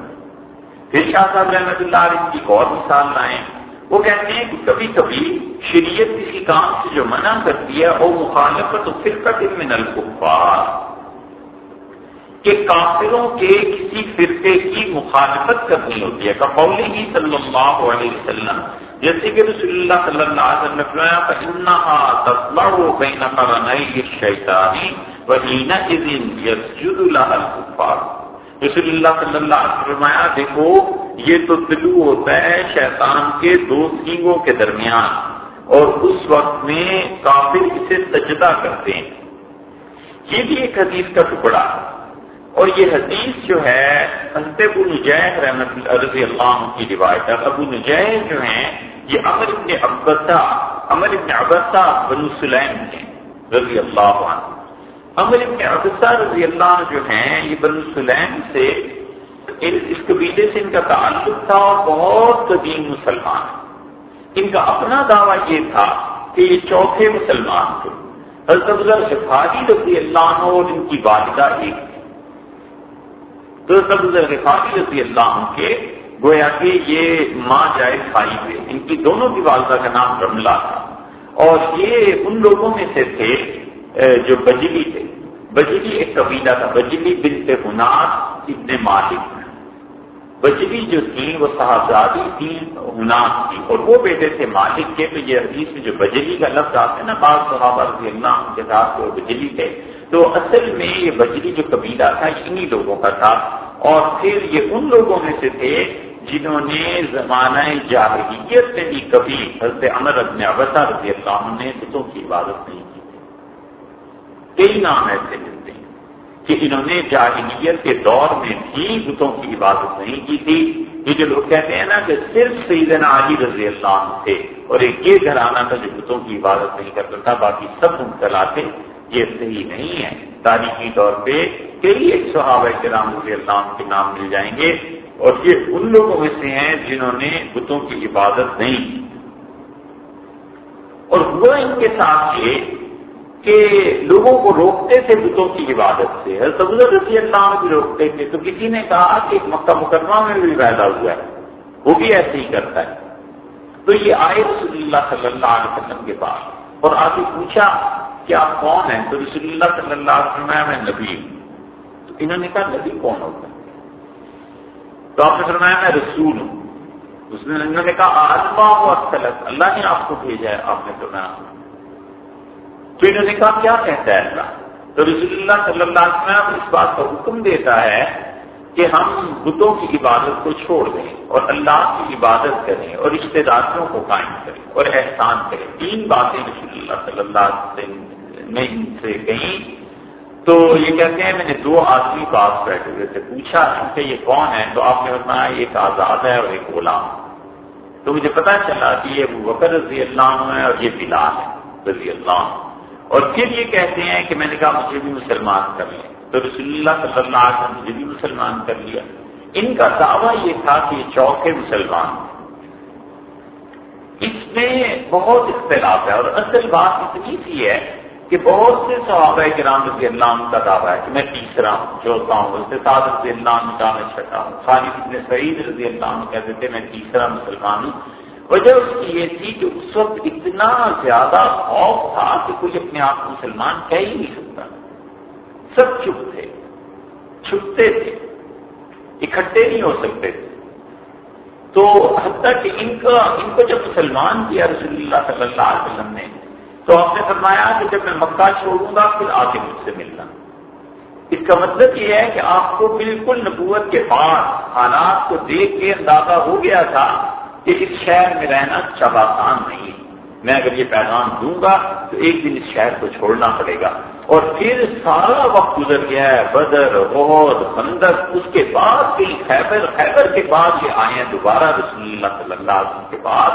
پھر شاہ صاحب رحمۃ اللہ علیہ کی اور مثال لائیں۔ وہ کہتے ہیں کہ کبھی کبھی شریعت کسی کام سے جو منع کرتی ہے وہ مخالفت فرقت من الکفار، کہ کافروں کے کسی فرقے کی مخالفت کرنی ہوتی ہے۔ کپول ہی صلی اللہ علیہ وسلم، جیسے کہ رسول اللہ صلی اللہ علیہ وسلم نے فرمایا تصبر بین قرنی الشیطان وحین اذن یسجد لها الکفار رسول اللہ صلی اللہ علیہ وسلم فرمایا، دیکھو، یہ تو طلوع ہوتا ہے شیطان کے دو سینگوں کے درمیان۔ اور اس وقت میں کافر اسے سجدہ کرتے ہیں۔ یہ بھی ایک حدیث کا ٹکڑا۔ اور یہ حدیث جو ہے، حضرت ابو نجیح رحمت رضی اللہ عنہ کی روایت ہے۔ ابو نجیح جو ہیں، یہ امر ابن ابسا امر ابن ابسا بنو سلیم ہیں، رضی اللہ عنہ۔ امر ابن ابسا رضی اللہ عنہ جو ہیں، یہ بنو سلیم سے اس قبیلے سے ان کا تعلق تھا اور بہت قدیم مسلمان۔ ان کا اپنا دعویٰ یہ تھا کہ یہ چوتھے مسلمان تھے۔ حضرت شفاعی رضی اللہ عنہ اور ان کی والدہ ایک تھی تو حضرت رفاقی رضی اللہ عنہ کے، گویا کہ یہ ماں جائے بھائی تھے ان کی دونوں کی والدہ کا نام رملہ تھا۔ اور یہ ان لوگوں میں سے تھے جو بجلی تھے۔ بجلی ایک قبیلہ تھا، بجلی بنت ہناس ابن مالک۔ بجلی جو تھی، وہ صاحبزادی تھی ہناس تھی۔ اور وہ بیٹے تھے مالک کے، تو یہ حدیث میں جو بجلی کا لفظ آتا ہے نا، بعض صحابہ رضی اللہ کے ساتھ وہ بجلی تھے۔ تو اصل میں یہ بجلی جو قبیلہ تھا انہی لوگوں کا تھا۔ اور پھر یہ ان لوگوں میں سے تھے جنہوں نے زمانہ جاہلیت سے بھی کبھی حضرت امر ابن ابسا رضی اللہ عنہ نے بتوں کی عبادت نہیں کی۔ کئی نام ایسے ملتے ہیں کہ انہوں نے جاہلیت کے دور میں بھی بتوں کی عبادت نہیں کی تھی، یہ جو لوگ کہتے ہیں نا کہ صرف سیدنا علی رضی اللہ عنہ تھے اور ایک یہ گھرانہ تھا جو بتوں کی عبادت نہیں کرتا تھا، باقی سب مبتلا تھے یہ صحیح نہیں ہے تاریخی طور پہ کئی ایک صحابہ کرام رضی اللہ عنہ کے نام مل جائیں گے اور یہ ان لوگوں میں سے ہیں جنہوں نے بتوں کی عبادت نہیں کی۔ اور ہوا ان کے ساتھ یہ کہ لوگوں کو روکتے تھے بتوں کی عبادت سے، حضرت رضی اللہ عنہ بھی روکتے تھے۔ تو کسی نے کہا کہ مکہ مکرمہ میں بھی پیدا ہوا ہے، وہ بھی ایسے ہی کرتا ہے۔ تو یہ آئے رسول اللہ صلی اللہ علیہ وسلم کے پاس۔ اور آگے پوچھا کہ آپ کون ہیں؟ تو رسول اللہ صلی اللہ علیہ وسلم میں نبی ہوں۔ تو انہوں نے کہا، نبی کون ہوتا ہے؟ تو آپ نے فرمایا، میں رسول ہوں۔ اس نے انہوں نے کہا اللہ اصلت اللہ نے آپ کو بھیجا ہے، آپ نے فرمایا۔ تو انہوں نے کہا، کیا کہتا ہے اللہ؟ تو رسول اللہ صلی اللہ علیہ وسلم اس بات کا حکم دیتا ہے کہ ہم بتوں کی عبادت کو چھوڑ دیں اور اللہ کی عبادت کریں اور رشتے داروں کو قائم کریں اور احسان کریں۔ تین باتیں رسول اللہ صلی اللہ علیہ وسلم نے ان سے کہیں۔ تو یہ کہتے ہیں، میں نے دو آدمی پاس بیٹھے ہوئے تھے، پوچھا کہ یہ کون ہے؟ تو آپ نے بتایا ایک آزاد ہے اور ایک غلام۔ تو مجھے پتا چلا کہ یہ وکر رضی اللہ عنہ ہے اور یہ بلال ہے، رضی اللہ عنہ۔ اور پھر یہ کہتے ہیں کہ میں نے کہا مجھے بھی مسلمان کر لیں تو رسول اللہ صلی اللہ علیہ وسلم مجھے بھی مسلمان کر لیا۔ ان کا دعویٰ یہ تھا کہ یہ چوکے مسلمان۔ اس میں بہت اختلاف ہے اور اصل بات اتنی سی ہے کہ بہت سے صحابہ کرام رضی اللہ عنہ کا دعویٰ ہے کہ میں تیسرا ہوں چوتھا ہوں۔ استاد رضی اللہ عنہ کا میں چھٹا ہوں۔ خالد ابن سعید رضی اللہ عنہ کہتے تھے میں تیسرا مسلمان ہوں۔ وجہ اس کی یہ تھی کہ اس وقت اتنا زیادہ خوف تھا کہ کوئی اپنے آپ کو مسلمان کہہ ہی نہیں سکتا۔ سب چپ تھے چھپتے تھے، اکٹھے نہیں ہو سکتے۔ تھے تو حتیٰ کہ ان کا، ان کو جب مسلمان کیا رسول اللہ صلی اللہ علیہ وسلم نے، تو آپ نے فرمایا کہ جب میں مکہ چھوڑوں گا، پھر آ کے مجھ سے ملنا۔ اس کا مطلب یہ ہے کہ آپ کو بالکل نبوت کے بعد حالات کو دیکھ کے اندازہ ہو گیا تھا کہ اس شہر میں رہنا چب آسان نہیں میں اگر یہ پیغام دوں گا تو ایک دن اس شہر کو چھوڑنا پڑے گا۔ اور پھر سارا وقت گزر گیا ہے۔ بدر بہت خندق اس کے بعد پھر خیبر خیبر کے بعد یہ آئے ہیں۔ دوبارہ رسول اللہ صلی اللہ علیہ وسلم کے بعد۔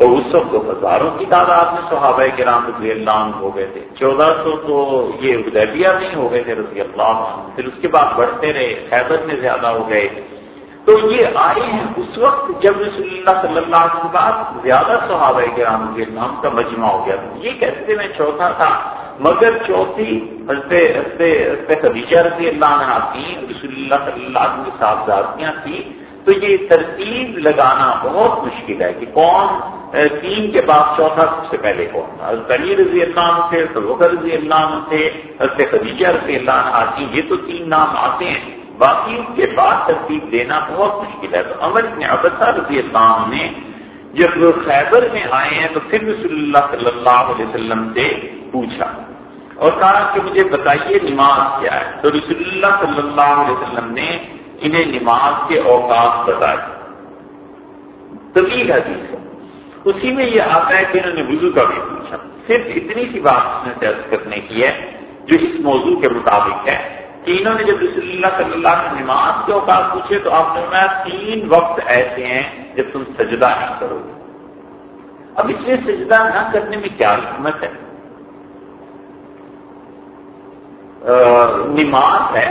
اور اس وقت تو ہزاروں کی تعداد میں صحابہ کے رام رضی اللہ عنہ ہو گئے تھے۔ چودہ سو تو یہ ادیبیہ نہیں ہو گئے تھے رضی اللہ عنہ۔ پھر اس کے بعد بڑھتے رہے۔ خیبر میں زیادہ ہو گئے۔ تو یہ آئے ہیں اس وقت جب رسول اللہ صلی اللہ علیہ وسلم بعد زیادہ صحابہ کے رام کا مجمع ہو گیا تھا۔ یہ کہتے میں چوتھا تھا، مگر چوتھی حضرت خدیجہ رضی اللہ عنہ تھی رسول اللہ صلی اللہ علیہ وسلم کی صاحبزادیاں تھیں تو یہ ترتیب لگانا بہت مشکل ہے کہ کون تین کے بعد چوتھا سب سے پہلے کون تھا۔ علی رضی اللہ عنہ تھے، حضرت رضی اللہ عنہ تھے، حضرت خدیجہ رضی اللہ عنہ آتی یہ تو تین نام آتے ہیں۔ باقی کے بعد ترتیب دینا بہت مشکل ہے۔ تو امر نے ابسا رضی اللہ عنہ نے جب وہ خیبر میں آئے ہیں تو پھر رسول اللہ صلی اللہ علیہ وسلم سے پوچھا اور کہا کہ مجھے بتائیے نماز کیا ہے؟ تو رسول اللہ صلی اللہ علیہ وسلم نے انہیں نماز کے اوقات بتائے۔ طویل حدیث ہے۔ اسی میں یہ آتا ہے کہ انہوں نے وضو کا بھی پوچھا۔ صرف اتنی سی بات اس نے درج کرنے کی ہے جو اس موضوع کے مطابق ہے۔ کہ انہوں نے جب رسول اللہ صلی اللہ علیہ نماز کے اوقات پوچھے تو آپ نے فرمایا تین وقت ایسے ہیں جب تم سجدہ نہیں کرو۔ گے اب اس میں سجدہ نہ کرنے میں کیا حکمت ہے؟ نماز ہے،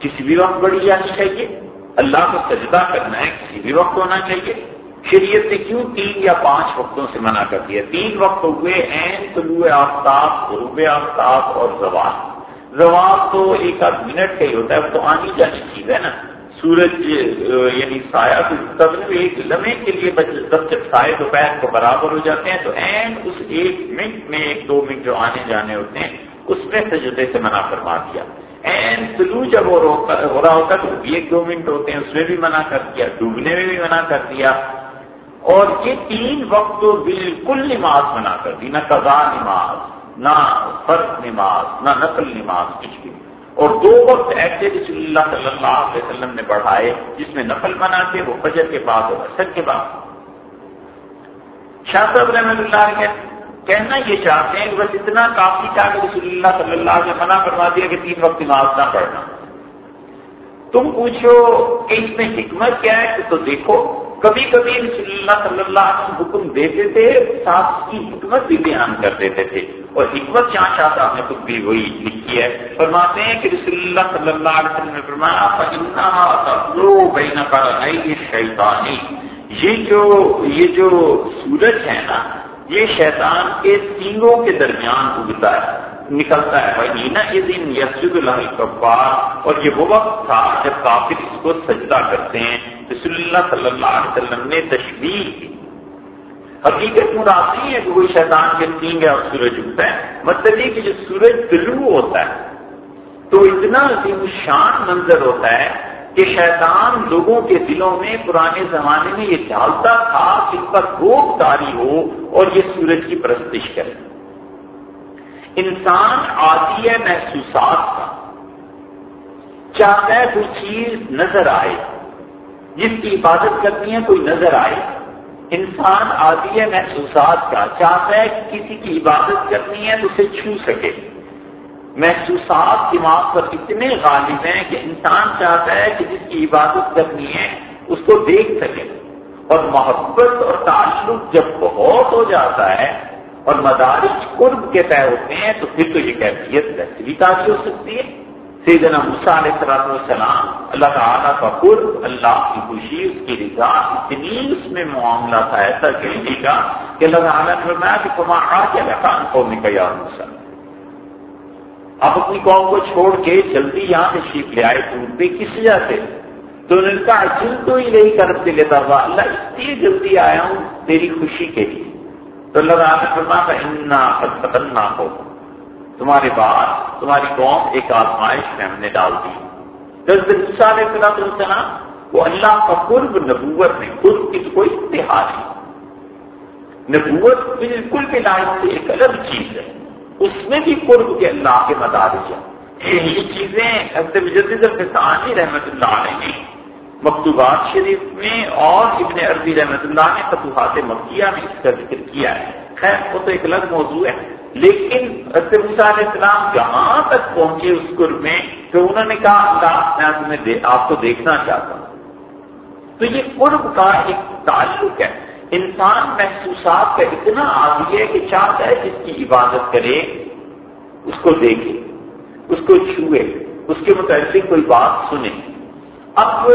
کسی بھی وقت بڑی جانی چاہیے۔ اللہ کو سجدہ کرنا ہے، کسی بھی وقت ہونا چاہیے۔ شریعت نے کیوں تین یا پانچ وقتوں سے منع کر دیا؟ تین وقت ہوئے این طلوع آفتاب غروب آفتاب اور زوال۔ زوال تو ایک آدھ منٹ کا ہی ہوتا ہے تو آنی جانی چیز ہے نا۔ سورج یعنی سایہ تب ایک لمحے کے لیے جب جب سائے دوپہر کو برابر ہو جاتے ہیں، تو این اس ایک منٹ میں، ایک دو منٹ جو آنے جانے ہوتے ہیں، اس میں سجدے سے منع فرما دیا۔ این سلو جب ہو رہا ہوتا تو ایک دو منٹ ہوتے ہیں، اس میں بھی منع کر دیا، ڈوبنے میں بھی منع کر دیا۔ اور یہ تین وقت تو بالکل نماز منع کر دی، نہ قضا نماز۔ نہ فرق نماز، نہ نقل نماز کچھ بھی۔ اور دو وقت ایسے رسول اللہ صلی اللہ علیہ وسلم نے بڑھائے جس میں نقل منع کے وہ فجر کے بعد اور اثر کے بعد۔ شاہ صاحب رحمۃ اللہ کے کہنا یہ چاہتے ہیں کہ بس اتنا کافی تھا کہ رسول اللہ صلی اللہ علیہ منع کروا دیا کہ تین وقت نماز نہ پڑھنا۔ تم پوچھو کہ اس میں حکمت کیا ہے؟ کہ تو دیکھو کبھی کبھی رسول اللہ صلی اللہ علیہ وسلم حکم دیتے تھے، ساتھ کی حکمت بھی بیان کر دیتے تھے۔ اور حکمت جہاں شاہ صاحب نے خود بھی وہی لکھی ہے۔ فرماتے ہیں کہ رسول اللہ صلی اللہ علیہ وسلم نے فرمایا شیطانی یہ جو یہ جو سورج ہے نا، یہ شیطان کے سینگوں کے درمیان اگتا ہے، نکلتا ہے۔ بھائی نینا یہ دن یسد الحبار اور یہ وہ وقت تھا جب کافر اس کو سجدہ کرتے ہیں۔ رسول اللہ صلی اللہ علیہ وسلم نے تشریح کی۔ حقیقت مراد نہیں ہے کہ وہ شیطان کے سینگ ہے اور سورج اگتا ہے مطلب یہ کہ جو سورج طلوع ہوتا ہے، تو اتنا عظیم شان منظر ہوتا ہے کہ شیطان لوگوں کے دلوں میں پرانے زمانے میں یہ ڈالتا تھا کہ اس پر روک تاری ہو اور یہ سورج کی پرستش کرے۔ انسان آتی ہے محسوسات کا۔ چاہتا ہے کوئی چیز نظر آئے جس کی عبادت کرنی ہے کوئی نظر آئے۔ انسان آتی ہے، محسوسات کا۔ چاہتا ہے کہ کسی کی عبادت کرنی ہے تو اسے چھو سکے۔ محسوسات دماغ پر اتنے غالب ہیں کہ انسان چاہتا ہے کہ جس کی عبادت کرنی ہے، اس کو دیکھ سکے۔ اور محبت اور تعلق جب بہت ہو جاتا ہے اور مدارس قرب کے طے ہوتے ہیں تو پھر تو یہ کیفیت ویسے بھی تازی ہو سکتی ہے۔ سیدنا موسیٰ علیہ السلام اللہ تعالیٰ کا قرب، اللہ کی خوشی، اس کی رضا، اتنی اس میں معاملہ تھا، ایسا کہنے کا کہ اللہ تعالیٰ نے فرمایا کہ تمہارا کیا لگا قوم کا یا موسیٰ۔ آپ اپنی قوم کو چھوڑ کے جلدی یہاں سے شیپ لے آئے ٹور پہ کس وجہ سے؟ تو انہوں نے کہا جل تو ہی نہیں کر لیتا ہوا اللہ اس لیے جلدی آیا ہوں تیری خوشی کے لیے۔ تو اللہ تعالیٰ نے فرما کا اتنا نہ ہو تمہارے بعد تمہاری قوم ایک آزمائش میں ہم نے ڈال دی۔ دس دن علیہ السلام السلام، وہ اللہ کا قرب نبوت میں قرب کی تو کوئی اتحاد نہیں نبوت بالکل بھی لائن سے ایک الگ چیز ہے۔ اس میں بھی قرب کے اللہ کے مدارج ہیں۔ یہ چیزیں حضرت مجدد الفسانی رحمت اللہ علیہ نے مکتوبات شریف میں اور ابن عربی رحمت اللہ نے فتوحات مکیہ میں اس کا ذکر کیا ہے۔ خیر، وہ تو ایک الگ موضوع ہے۔ لیکن حضرت علیہ السلام جہاں تک پہنچے اس قرب میں کہ انہوں نے کہا، اللہ، میں تمہیں آپ کو دیکھنا چاہتا ہوں۔ تو یہ قرب کا ایک تعلق ہے۔ انسان محسوسات کا اتنا عادی ہے کہ چاہتا ہے جس کی عبادت کرے، اس کو دیکھے، اس کو چھوئے، اس کے متعلق کوئی بات سنے۔ اب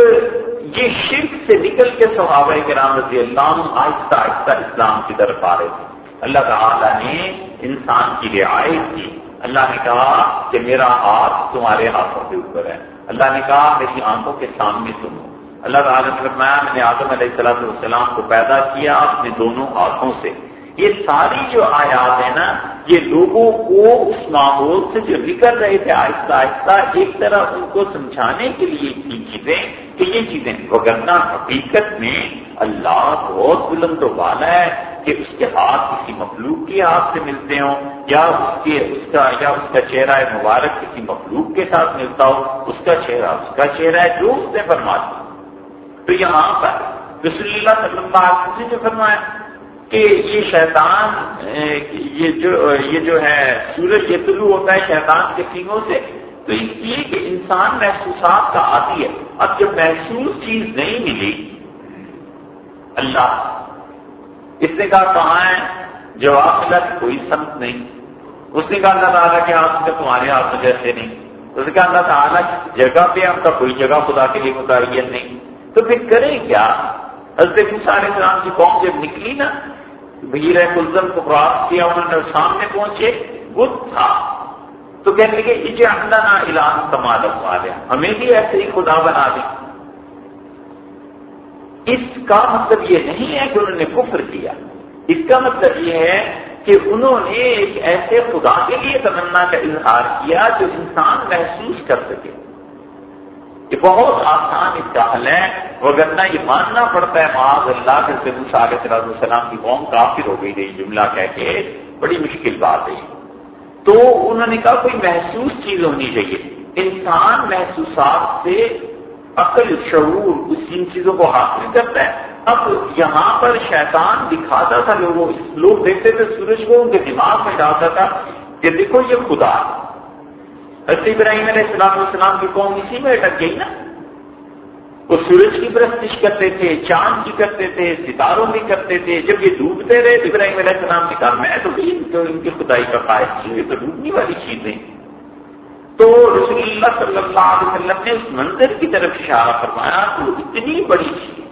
یہ شرک سے نکل کے صحابہ کرام رضی اللہ آہستہ آہستہ اسلام کی طرف آ رہے تھے۔ اللہ تعالیٰ نے انسان کی رعایت کی۔ اللہ نے کہا کہ میرا ہاتھ تمہارے ہاتھوں کے اوپر ہے۔ اللہ نے کہا میری آنکھوں کے سامنے سنو۔ اللہ تعالیٰ نے فرمایا، میں نے آدم علیہ السلام والسلام کو پیدا کیا اپنے دونوں ہاتھوں سے۔ یہ ساری جو آیات ہیں نا، یہ لوگوں کو اس ماحول سے جو نکل رہے تھے، آہستہ آہستہ ایک طرح ان کو سمجھانے کے لیے کی چیزیں کہ یہ چیزیں وغیرہ حقیقت میں اللہ بہت بلند و والا ہے کہ اس کے ہاتھ کسی مخلوق کے ہاتھ سے ملتے ہوں، یا اس کے، اس کا، یا اس کا چہرہ مبارک کسی مخلوق کے ساتھ ملتا ہو، اس کا چہرہ، اس کا چہرہ ہے جو اس نے فرما دیا تو یہاں پر رسول اللہ صلی اللہ علیہ وسلم نے جو فرمایا کہ یہ شیطان یہ جو یہ جو ہے، سورج یہ طلوع ہوتا ہے شیطان کے سینگوں سے، تو اس لیے کہ انسان محسوسات کا آتی ہے۔ اب جب محسوس چیز نہیں ملی اللہ۔ اس نے کہا، کہاں ہے جواب ملا کہ کوئی سمت نہیں۔ اس نے کہا، اللہ تعالیٰ کے ہاتھ میں تمہارے ہاتھ میں جیسے نہیں۔ اس کا اللہ تعالیٰ کی جگہ پہ آپ کا کوئی جگہ خدا کے لیے متعین نہیں۔ تو پھر کریں کیا؟ حضرت علیہ السلام کی قوم جب نکلی نا بھیر کلزم کو پراپت کیا، انہوں نے سامنے پہنچے بدھ تھا۔ تو کہنے لگے اجے اللہ نہ اعلان کمال والے ہمیں بھی ایسے ہی خدا بنا دیں۔ اس کا مطلب یہ نہیں ہے کہ انہوں نے کفر کیا۔ اس کا مطلب یہ ہے کہ انہوں نے ایک ایسے خدا کے لیے تمنا کا اظہار کیا جو انسان محسوس کر سکے۔ یہ بہت آسان اطلاع ہے۔ وغیرہ یہ ماننا پڑتا ہے، معاذ اللہ کے سے علیہ السلام کی قوم کافر ہو گئی تھی جملہ کہہ کے بڑی مشکل بات ہے۔ تو انہوں نے کہا کوئی محسوس چیز ہونی چاہیے۔ انسان محسوسات سے عقل، شعور، اس ان چیزوں کو حاصل کرتا ہے۔ اب یہاں پر شیطان دکھاتا تھا لوگوں لوگ دیکھتے تھے، سورج کو ان کے دماغ میں ڈالتا تھا کہ دیکھو یہ خدا حضرت ابراہیم علیہ السلام السلام کی قوم اسی میں اٹک گئی نا۔ وہ سورج کی پرستش کرتے تھے، چاند کی کرتے تھے، ستاروں کی کرتے تھے۔ جب یہ ڈوبتے رہے تو ابراہیم علیہ السلام نے کہا، میں تو ان کی خدائی کا قائد کی تو ڈوبنے والی چیزیں تو رسول اللہ صلی اللہ علیہ وسلم نے اس منظر کی طرف اشارہ فرمایا، تو اتنی بڑی چیز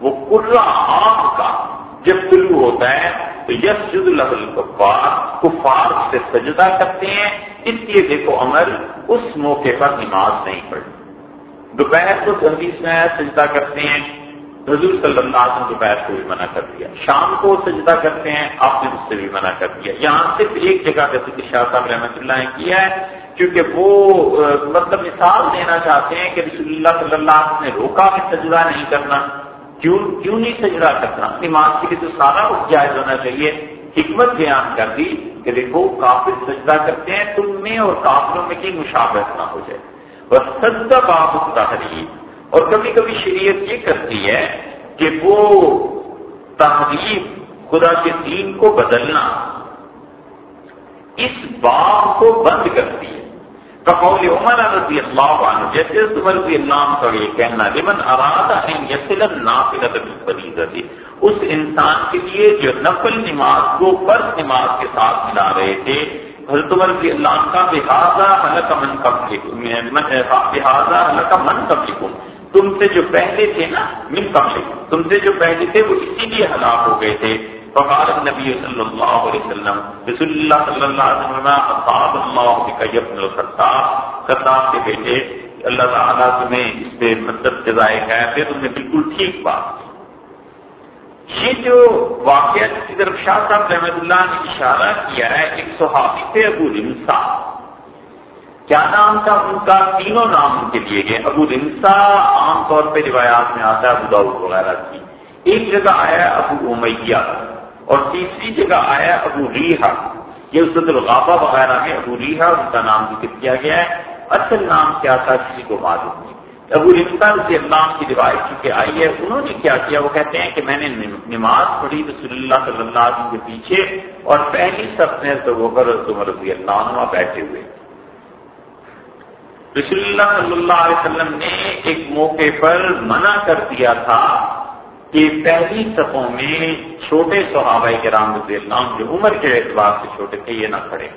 وہ کرا آگ کا جب طلوع ہوتا ہے، تو یس جد الکفار، کفار سے سجدہ کرتے ہیں۔ اس لیے دیکھو عمر اس موقع پر نماز نہیں پڑھی۔ دوپہر کو تنظیم میں سجدہ کرتے ہیں۔ حضور صلی اللہ علیہ وسلم دوپہر کو بھی منع کر دیا۔ شام کو سجدہ کرتے ہیں، آپ نے اس سے بھی منع کر دیا۔ یہاں صرف ایک جگہ جیسے کہ شاہ صاحب رحمۃ اللہ نے کیا ہے کیونکہ وہ مطلب مثال دینا چاہتے ہیں کہ رسول اللہ صلی اللہ علیہ وسلم نے روکا کہ سجدہ نہیں کرنا، کیوں کیوں نہیں سجدہ کرنا؟ نماز کے لیے تو سارا جائز ہونا چاہیے، حکمت بیان کر دی کہ دیکھو، کافر سجدہ کرتے ہیں، تم میں اور کافروں میں کی مشابت نہ ہو جائے۔ بس سجدہ باب تحریف اور کبھی کبھی شریعت یہ کرتی ہے کہ وہ تحریف خدا کے دین کو بدلنا اس باب کو بند کرتی ہے۔ کقول عمر رضی اللہ عنہ، جیسے عمر رضی اللہ عنہ کا یہ کہنا، لمن ارادہ ان یسل النافلۃ بالفریضۃ۔ اس انسان کے لیے جو نفل نماز کو فرض نماز کے ساتھ ملا رہے تھے، حضرت عمر رضی اللہ عنہ کا بہذا حلق من قبلکم بہذا حلق من قبلکم۔ تم سے جو پہلے تھے نا، من قبلکم۔ تم سے جو پہلے تھے، وہ اسی لیے ہلاک ہو گئے تھے۔ فقال النبي صلی اللہ علیہ وسلم رسول اللہ صلی اللہ علیہ وسلم اصحاب اللہ بک ابن الخطاب، خطاب کے بیٹے، اللہ تعالیٰ تمہیں اس پہ مدد جزائے ہے، پھر تم نے بالکل ٹھیک بات یہ جو واقعہ جس کی طرف شاہ صاحب رحمۃ اللہ نے اشارہ کیا ہے، ایک صحابی تھے ابو رمسا کیا نام تھا ان کا؟ تینوں نام ان کے لیے گئے ابو رمسا عام طور پہ روایات میں آتا ہے، ابو داؤد وغیرہ کی۔ ایک جگہ آیا ابو امیہ۔ اور تیسری جگہ آیا ابو ریحا یہ اسد الغابہ وغیرہ میں ابو ریحا ان کا نام ذکر کیا گیا ہے۔ اصل نام کیا تھا کسی کو معلوم نہیں۔ ابو رفتا رضی اللہ کی روایت چونکہ آئی ہے، انہوں نے کیا کیا؟ وہ کہتے ہیں کہ میں نے نماز پڑھی رسول اللہ صلی اللہ علیہ وسلم کے پیچھے اور پہلی سب نے تو وہ کر رضی اللہ عنہ بیٹھے ہوئے۔ رسول اللہ صلی اللہ علیہ وسلم نے ایک موقع پر منع کر دیا تھا کہ پہلی صفوں میں چھوٹے صحابہ کے رام رضی اللہ جو عمر کے اعتبار سے چھوٹے تھے، یہ نہ کھڑے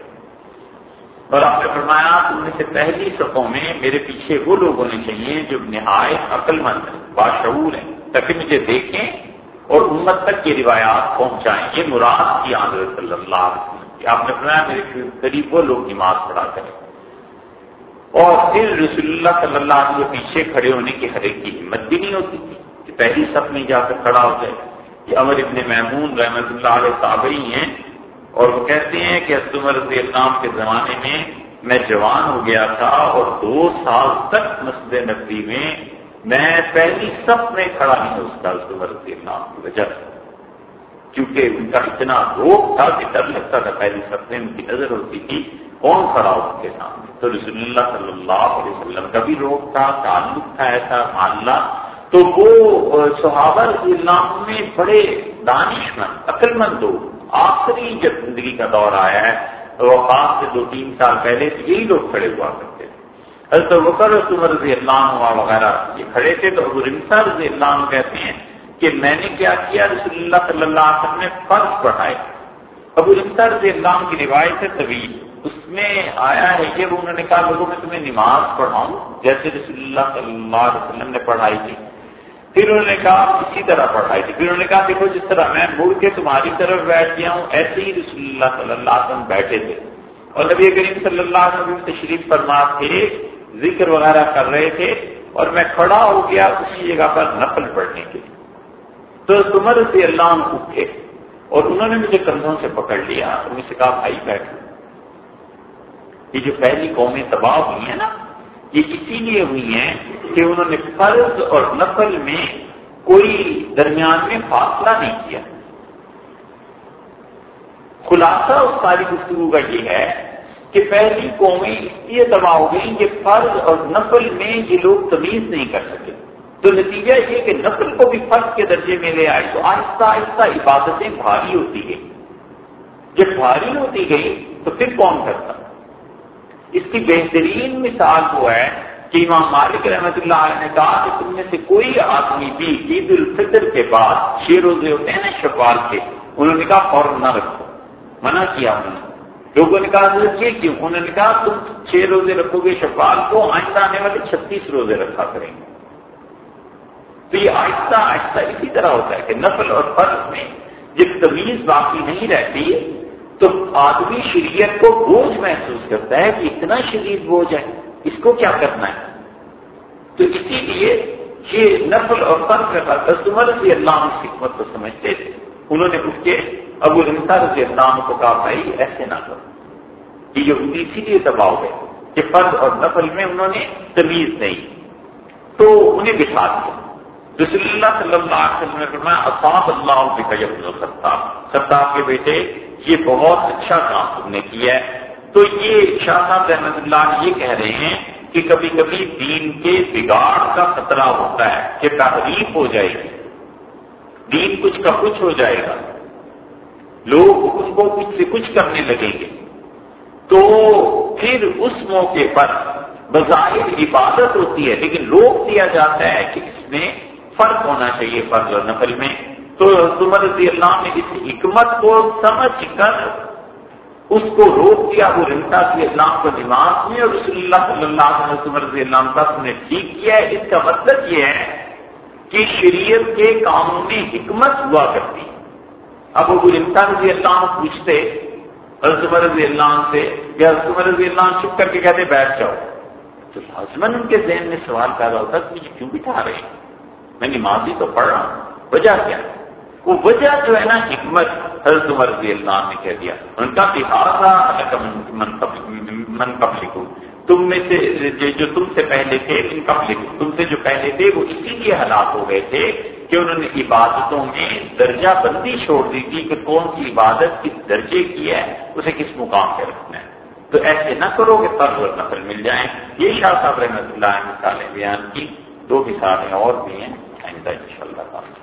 اور آپ نے فرمایا، ان میں سے پہلی صفوں میں میرے پیچھے وہ لوگ ہونے چاہیے جو نہایت عقل مند ہیں، باشعور ہیں۔ تاکہ مجھے دیکھیں اور امت تک یہ روایات پہنچائیں۔ یہ مراد کی آنر صلی اللہ علیہ وسلم کی۔ آپ نے فرمایا، میرے قریب وہ لوگ نماز پڑھا کریں۔ اور پھر رسول اللہ صلی اللہ علیہ وسلم کے پیچھے کھڑے ہونے کی ہر ایک کی ہمت بھی نہیں ہوتی تھی۔ پہلی صف میں جا کر کھڑا ہو جائے۔ یہ امر ابن محمود رحمت اللہ علیہ تابعی ہیں اور وہ کہتے ہیں کہ عمر رضی اللہ کے زمانے میں میں جوان ہو گیا تھا اور دو سال تک مسجد نبی میں میں پہلی صف میں کھڑا نہیں ہو سکتا عمر رضی اللہ کی وجہ سے۔ کیونکہ ان کا اتنا روک تھا کہ ڈر لگتا تھا پہلی صف میں ان کی نظر ہوتی تھی کون کھڑا ہو ان کے سامنے۔ تو رسول اللہ صلی اللہ علیہ وسلم کا بھی روک تھا، تعلق تھا ایسا معلّہ تو وہ صحابہ رضی اللہ میں بڑے دانش مند عقل مند لوگ آخری جب زندگی کا دور آیا ہے، وفات سے دو تین سال پہلے یہی لوگ کھڑے ہوا کرتے تھے۔ حضرت وکر عمر رضی اللہ عنہ وغیرہ یہ کھڑے تھے۔ تو ابو رمسا رضی اللہ عنہ کہتے ہیں کہ میں نے کیا کیا؟ رسول اللہ صلی اللہ علیہ وسلم نے فرض پڑھائے ابو رمسا رضی اللہ عنہ کی روایت ہے طویل۔ اس میں آیا ہے کہ انہوں نے کہا، لوگوں میں تمہیں نماز پڑھاؤں۔ جیسے رسول اللہ صلی اللہ علیہ وسلم نے پڑھائی تھی۔ پھر انہوں نے کہا اسی طرح پڑھائی تھی۔ پھر انہوں نے کہا دیکھو جس طرح میں مڑ کے تمہاری طرف بیٹھ گیا ہوں، ایسے ہی رسول اللہ صلی اللہ علیہ وسلم بیٹھے تھے۔ اور نبی کریم صلی اللہ علیہ وسلم تشریف فرما تھے ذکر وغیرہ کر رہے تھے اور میں کھڑا ہو گیا اسی جگہ پر نقل پڑھنے کے تو تمہر سے اللہ اٹھے اور انہوں نے مجھے کندھوں سے پکڑ لیا۔ اور مجھ سے کہا، بھائی بیٹھ یہ جو پہلی قومیں تباہ ہوئی ہیں نا یہ اسی لیے ہوئی ہیں کہ انہوں نے فرض اور نقل میں کوئی درمیان میں فاصلہ نہیں کیا۔ خلاصہ اس ساری گفتگو کا یہ ہے کہ پہلی قومیں اس لیے تباہ ہو گئی کہ فرض اور نقل میں یہ لوگ تمیز نہیں کر سکے۔ تو نتیجہ یہ کہ نسل کو بھی فرض کے درجے میں لے آئے تو آہستہ آہستہ عبادتیں بھاری ہوتی گئی جب بھاری ہوتی گئی تو پھر کون کرتا؟ اس کی بہترین مثال وہ ہے کہ امام مالک رحمۃ اللہ علیہ نے کہا کہ تم میں سے کوئی آدمی بھی عید الفطر کے بعد چھ روزے ہوتے ہیں نا شفال کے، انہوں نے کہا فوراً نہ رکھو، منع کیا انہوں نے۔ لوگوں نے کہا یہ کیوں؟ انہوں نے کہا تم چھ روزے رکھو گے شفال کو، آئندہ آنے والے چھتیس روزے رکھا کریں گے۔ تو یہ آہستہ آہستہ اسی طرح ہوتا ہے کہ نفل اور فرض میں جب تمیز باقی نہیں رہتی تو آدمی شریعت کو بوجھ محسوس کرتا ہے کہ اتنا شدید بوجھ ہے، اس کو کیا کرنا ہے؟ تو اسی لیے یہ نفل اور فرض کا کسٹمر رضی اللہ حکمت کو سمجھتے تھے۔ انہوں نے اس کے ابو رمتا رضی اللہ کو کہا، بھائی، ایسے نہ کرو۔ یہ یہودی اسی لیے دباؤ ہے کہ فرض اور نفل میں انہوں نے تمیز نہیں۔ تو انہیں بٹھا دیا۔ رسول اللہ صلی اللہ علیہ وسلم نے فرمایا اصاف اللہ سطح سطح کے بیٹے یہ بہت اچھا کام تم نے کیا ہے۔ تو یہ شاہ صاحب رحمت اللہ یہ کہہ رہے ہیں کہ کبھی کبھی دین کے بگاڑ کا خطرہ ہوتا ہے کہ تحریف ہو جائے گی۔ دین کچھ کا کچھ ہو جائے گا۔ لوگ اس کو کچھ سے کچھ کرنے لگیں گے۔ تو پھر اس موقع پر بظاہر عبادت ہوتی ہے، لیکن روک دیا جاتا ہے کہ اس میں فرق ہونا چاہیے فرض اور نفل میں۔ تو عمر رضی اللہ نے اس حکمت کو سمجھ کر اس کو روک دیا، وہ رنتا سی اسلام کو دماغ میں اور رسول اللہ صلی اللہ علیہ وسلم رضی اللہ تک نے ٹھیک کیا ہے۔ اس کا مطلب یہ ہے کہ شریعت کے کاموں میں حکمت ہوا کرتی۔ اب وہ رنتا رضی اللہ پوچھتے عمر رضی اللہ سے، یا عمر رضی اللہ چھپ کر کے کہتے، بیٹھ جاؤ۔ تو لازمن ان کے ذہن میں سوال پیدا ہوتا کہ مجھے کیوں بٹھا رہے ہیں؟ میں نماز ہی تو پڑھ رہا ہوں، وجہ کیا؟ وہ وجہ جو ہے نا حکمت حضرت عمر رضی اللہ نے کہہ دیا۔ ان کا لہٰذا من کب لکھو۔ تم میں سے جو تم سے پہلے تھے ان کب لکھو۔ تم سے جو پہلے تھے، وہ اسی لیے ہلاک ہو گئے تھے کہ انہوں نے عبادتوں میں درجہ بندی چھوڑ دی تھی کہ کون سی عبادت کس درجے کی ہے، اسے کس مقام پہ رکھنا ہے۔ تو ایسے نہ کرو کہ فرض اور نفل مل جائیں۔ یہ شاہ صاحب رحمۃ اللہ مثالیں بیان کی۔ دو مثالیں اور بھی ہیں، آئندہ ان شاء اللہ